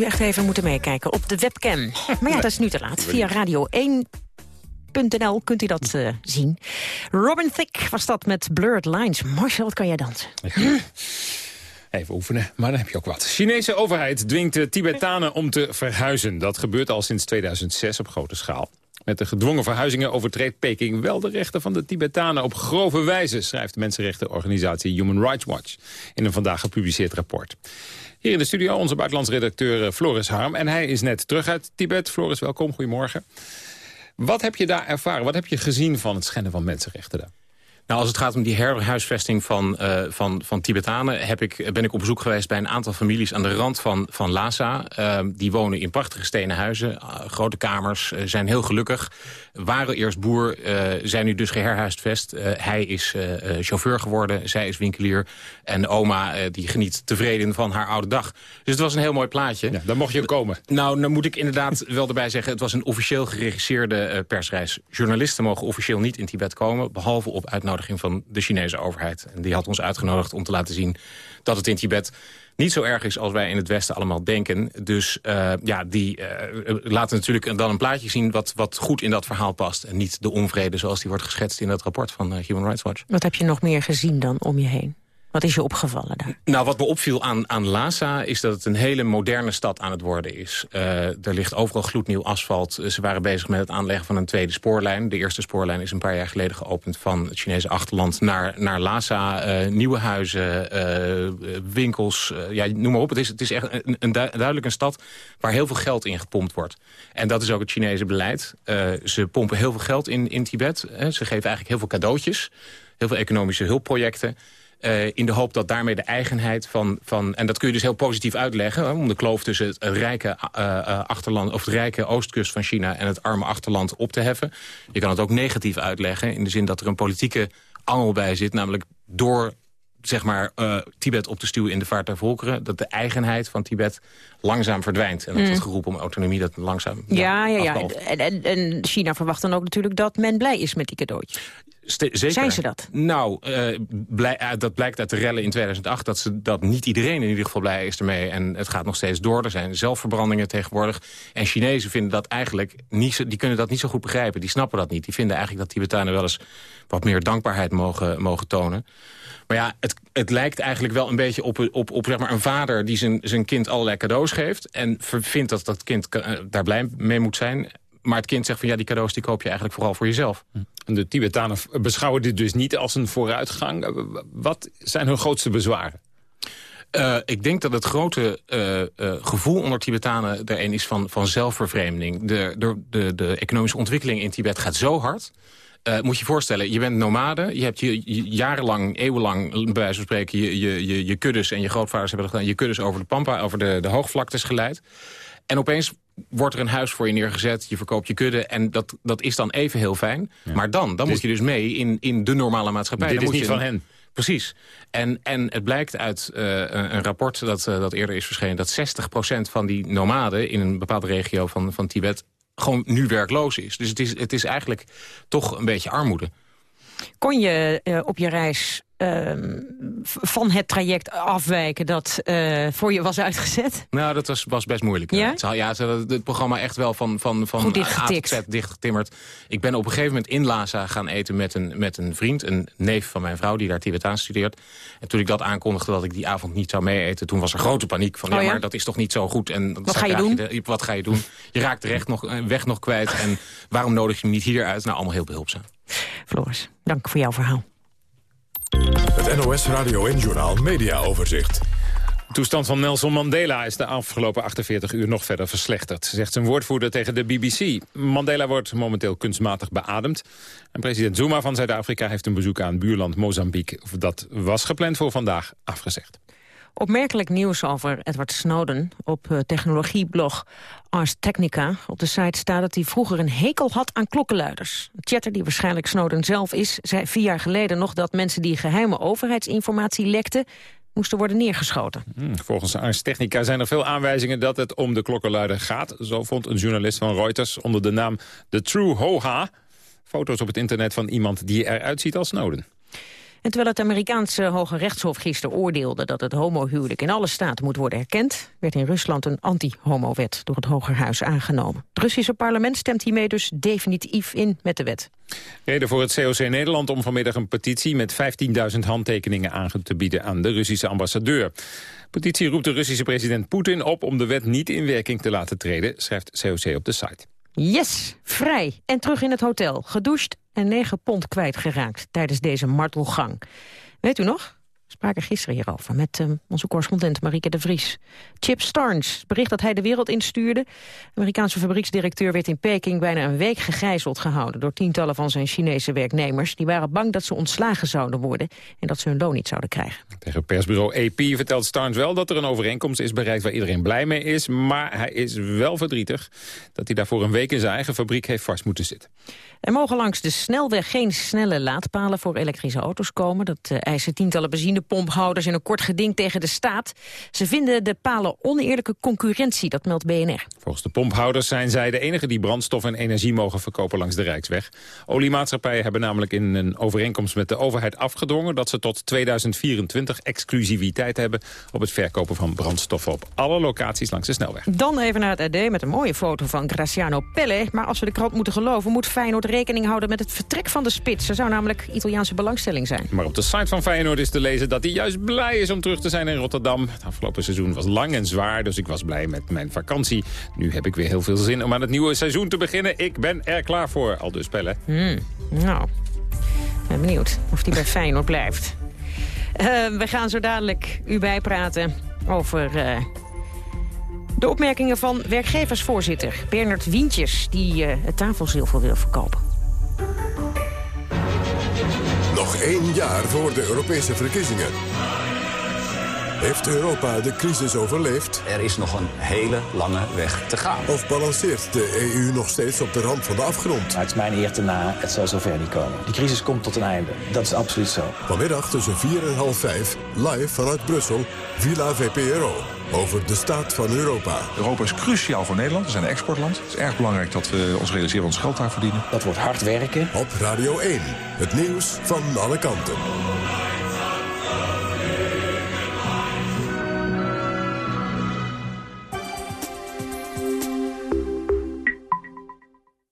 U echt even moeten meekijken op de webcam. Maar ja, dat is nu te laat. Via Radio 1.nl kunt u dat uh, zien. Robin Thicke was dat met Blurred Lines. Marcel, wat kan jij dansen? Even oefenen, maar dan heb je ook wat. Chinese overheid dwingt de Tibetanen om te verhuizen. Dat gebeurt al sinds 2006 op grote schaal. Met de gedwongen verhuizingen overtreedt Peking wel de rechten van de Tibetanen op grove wijze, schrijft de mensenrechtenorganisatie Human Rights Watch in een vandaag gepubliceerd rapport. Hier in de studio onze buitenlandsredacteur eh, Floris Harm. En hij is net terug uit Tibet. Floris, welkom. Goedemorgen. Wat heb je daar ervaren? Wat heb je gezien van het schenden van mensenrechten daar? Nou, als het gaat om die herhuisvesting van, uh, van, van Tibetanen... Heb ik, ben ik op bezoek geweest bij een aantal families aan de rand van, van Lhasa. Uh, die wonen in prachtige stenen huizen, uh, grote kamers, zijn heel gelukkig. Waren eerst boer, zijn nu dus geherhuisvest. hij is chauffeur geworden, zij is winkelier. En oma die geniet tevreden van haar oude dag. Dus het was een heel mooi plaatje. Ja, dan mocht je komen. Nou, dan moet ik inderdaad wel erbij zeggen... het was een officieel geregisseerde persreis. Journalisten mogen officieel niet in Tibet komen... behalve op uitnodiging van de Chinese overheid. En die had ons uitgenodigd om te laten zien dat het in Tibet niet zo erg is als wij in het Westen allemaal denken. Dus uh, ja, die uh, laten natuurlijk dan een plaatje zien wat, wat goed in dat verhaal past. En niet de onvrede zoals die wordt geschetst in dat rapport van uh, Human Rights Watch. Wat heb je nog meer gezien dan om je heen? Wat is je opgevallen daar? Nou, wat me opviel aan, aan Lhasa is dat het een hele moderne stad aan het worden is. Uh, er ligt overal gloednieuw asfalt. Ze waren bezig met het aanleggen van een tweede spoorlijn. De eerste spoorlijn is een paar jaar geleden geopend van het Chinese achterland naar, naar Lhasa. Uh, nieuwe huizen, winkels, ja, noem maar op. Het is, het is echt een, een duidelijk een stad waar heel veel geld in gepompt wordt. En dat is ook het Chinese beleid. ze pompen heel veel geld in, in Tibet. ze geven eigenlijk heel veel cadeautjes. Heel veel economische hulpprojecten. Uh, in de hoop dat daarmee de eigenheid van, van... en dat kun je dus heel positief uitleggen... Hè, om de kloof tussen het rijke, uh, achterland, of de rijke oostkust van China... en het arme achterland op te heffen. Je kan het ook negatief uitleggen... in de zin dat er een politieke angel bij zit... namelijk door zeg maar, uh, Tibet op te stuwen in de vaart der volkeren... dat de eigenheid van Tibet langzaam verdwijnt. En dat mm. het geroep om autonomie dat langzaam Ja, ja, ja. En, en, en, China verwacht dan ook natuurlijk dat men blij is met die cadeautjes. Zeker. Zijn ze dat? Nou, uh, blij, uh, dat blijkt uit de rellen in 2008... Dat, ze, dat niet iedereen in ieder geval blij is ermee. En het gaat nog steeds door. Er zijn zelfverbrandingen tegenwoordig. En Chinezen vinden dat eigenlijk niet zo, die kunnen dat niet zo goed begrijpen. Die snappen dat niet. Die vinden eigenlijk dat Tibetanen wel eens wat meer dankbaarheid mogen, mogen tonen. Maar ja, het, het lijkt eigenlijk wel een beetje op, op, op zeg maar een vader... die zijn, zijn kind allerlei cadeaus geeft... en vindt dat dat kind daar blij mee moet zijn maar het kind zegt van ja, die cadeaus die koop je eigenlijk vooral voor jezelf. De Tibetanen beschouwen dit dus niet als een vooruitgang. Wat zijn hun grootste bezwaren? Uh, ik denk dat het grote uh, gevoel onder Tibetanen er een is van, van zelfvervreemding. De, de, de, de economische ontwikkeling in Tibet gaat zo hard... Moet je voorstellen, je bent nomade. Je hebt je, je jarenlang, eeuwenlang, bij wijze van spreken... Je, je, je, je kuddes en je grootvaders hebben gedaan... je kuddes over de pampa, over de, de hoogvlaktes geleid. En opeens wordt er een huis voor je neergezet, je verkoopt je kudde... en dat, dat is dan even heel fijn. Ja. Maar dan, dan dus, moet je dus mee in, in de normale maatschappij. Dit dan is moet niet je, van hen. Precies. En, en het blijkt uit uh, een rapport dat, uh, dat eerder is verschenen... dat 60% van die nomaden in een bepaalde regio van, van Tibet... gewoon nu werkloos is. Dus het is, het is eigenlijk toch een beetje armoede. Kon je uh, op je reis uh, van het traject afwijken dat uh, voor je was uitgezet? Nou, dat was, was best moeilijk. Ja? Het, ja, ze hadden het programma echt wel van, van, van Goed dichtgetikt. A dichtgetimmerd. Ik ben op een gegeven moment in Lhasa gaan eten met een, met een vriend, een neef van mijn vrouw die daar Tibetaans studeert. En toen ik dat aankondigde dat ik die avond niet zou mee eten, toen was er grote paniek van, Oh, ja, ja? maar dat is toch niet zo goed. En Wat ga je doen? de- wat ga je doen? Je raakt de recht nog, eh, weg nog kwijt en waarom nodig je hem niet hier uit? Nou, allemaal heel behulpzaam. Floris, dank voor jouw verhaal. Het NOS Radio en Journaal Media Overzicht. De toestand van Nelson Mandela is de afgelopen 48 uur nog verder verslechterd, zegt zijn woordvoerder tegen de BBC. Mandela wordt momenteel kunstmatig beademd. En president Zuma van Zuid-Afrika heeft een bezoek aan buurland Mozambique. Dat was gepland voor vandaag afgezegd. Opmerkelijk nieuws over Edward Snowden op eh, technologieblog Ars Technica. Op de site staat dat hij vroeger een hekel had aan klokkenluiders. De chatter, die waarschijnlijk Snowden zelf is, zei vier jaar geleden nog dat mensen die geheime overheidsinformatie lekten, moesten worden neergeschoten. Hmm, Volgens Ars Technica zijn er veel aanwijzingen dat het om de klokkenluider gaat. Zo vond een journalist van Reuters onder de naam The True Hoha... foto's op het internet van iemand die eruit ziet als Snowden. En terwijl het Amerikaanse Hoge Rechtshof gisteren oordeelde dat het homohuwelijk in alle staten moet worden erkend, werd in Rusland een anti-homo-wet door het Hogerhuis aangenomen. Het Russische parlement stemt hiermee dus definitief in met de wet. Reden voor het COC Nederland om vanmiddag een petitie met 15.000 handtekeningen aan te bieden aan de Russische ambassadeur. De petitie roept de Russische president Poetin op om de wet niet in werking te laten treden, schrijft COC op de site. Yes, vrij en terug in het hotel. Gedoucht en 9 pond kwijtgeraakt tijdens deze martelgang. Weet u nog? We spraken gisteren hierover met uh, onze correspondent Marieke de Vries. Chip Starnes bericht dat hij de wereld instuurde. De Amerikaanse fabrieksdirecteur werd in Peking bijna een week gegijzeld gehouden... door tientallen van zijn Chinese werknemers. Die waren bang dat ze ontslagen zouden worden en dat ze hun loon niet zouden krijgen. Tegen persbureau AP vertelt Starnes wel dat er een overeenkomst is bereikt... waar iedereen blij mee is, maar hij is wel verdrietig... dat hij daarvoor een week in zijn eigen fabriek heeft vast moeten zitten. Er mogen langs de snelweg geen snelle laadpalen voor elektrische auto's komen. Dat uh, eisen tientallen benzinepomphouders in een kort geding tegen de staat. Ze vinden de palen oneerlijke concurrentie, dat meldt BNR. Volgens de pomphouders zijn zij de enige die brandstof en energie mogen verkopen langs de Rijksweg. Oliemaatschappijen hebben namelijk in een overeenkomst met de overheid afgedrongen... dat ze tot 2024 exclusiviteit hebben op het verkopen van brandstoffen op alle locaties langs de snelweg. Dan even naar het AD met een mooie foto van Graciano Pelle. Maar als we de krant moeten geloven, moet Feyenoord rekening houden met het vertrek van de spits. Er zou namelijk Italiaanse belangstelling zijn. Maar op de site van Feyenoord is te lezen dat hij juist blij is om terug te zijn in Rotterdam. Het afgelopen seizoen was lang en zwaar, dus ik was blij met mijn vakantie. Nu heb ik weer heel veel zin om aan het nieuwe seizoen te beginnen. Ik ben er klaar voor, al dus spellen. Hmm, nou, ben benieuwd of hij bij Feyenoord blijft. Uh, we gaan zo dadelijk u bijpraten over... Uh, de opmerkingen van werkgeversvoorzitter Bernard Wientjes... die uh, het tafelzilver wil verkopen. Nog één jaar voor de Europese verkiezingen. Heeft Europa de crisis overleefd? Er is nog een hele lange weg te gaan. Of balanceert de EU nog steeds op de rand van de afgrond? Maar het is mijn eer te na, het zal zover niet komen. Die crisis komt tot een einde, dat is absoluut zo. Vanmiddag tussen 4 en half 5, live vanuit Brussel, Villa VPRO. Over de staat van Europa. Europa is cruciaal voor Nederland. We zijn een exportland. Het is erg belangrijk dat we ons realiseren ons geld daar verdienen. Dat wordt hard werken. Op Radio 1. Het nieuws van alle kanten.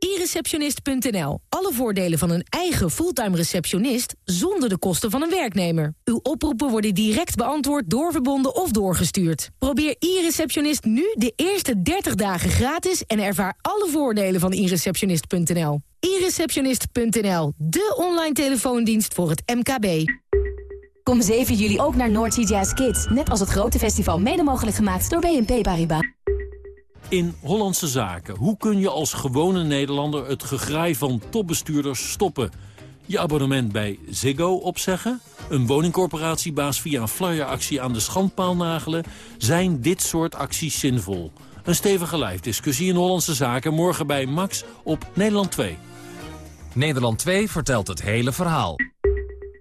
e-receptionist.nl. Alle voordelen van een eigen fulltime receptionist zonder de kosten van een werknemer. Uw oproepen worden direct beantwoord, doorverbonden of doorgestuurd. Probeer e-receptionist nu de eerste 30 dagen gratis en ervaar alle voordelen van e-receptionist.nl. e-receptionist.nl, de online telefoondienst voor het MKB. Kom 7 juli ook naar Noordsea Jazz Kids. Net als het grote festival mede mogelijk gemaakt door BNP Paribas. In Hollandse Zaken. Hoe kun je als gewone Nederlander het gegraai van topbestuurders stoppen? Je abonnement bij Ziggo opzeggen? Een woningcorporatiebaas via een flyeractie aan de schandpaal nagelen? Zijn dit soort acties zinvol? Een stevige lijfdiscussie in Hollandse Zaken morgen bij Max op Nederland 2. Nederland 2 vertelt het hele verhaal.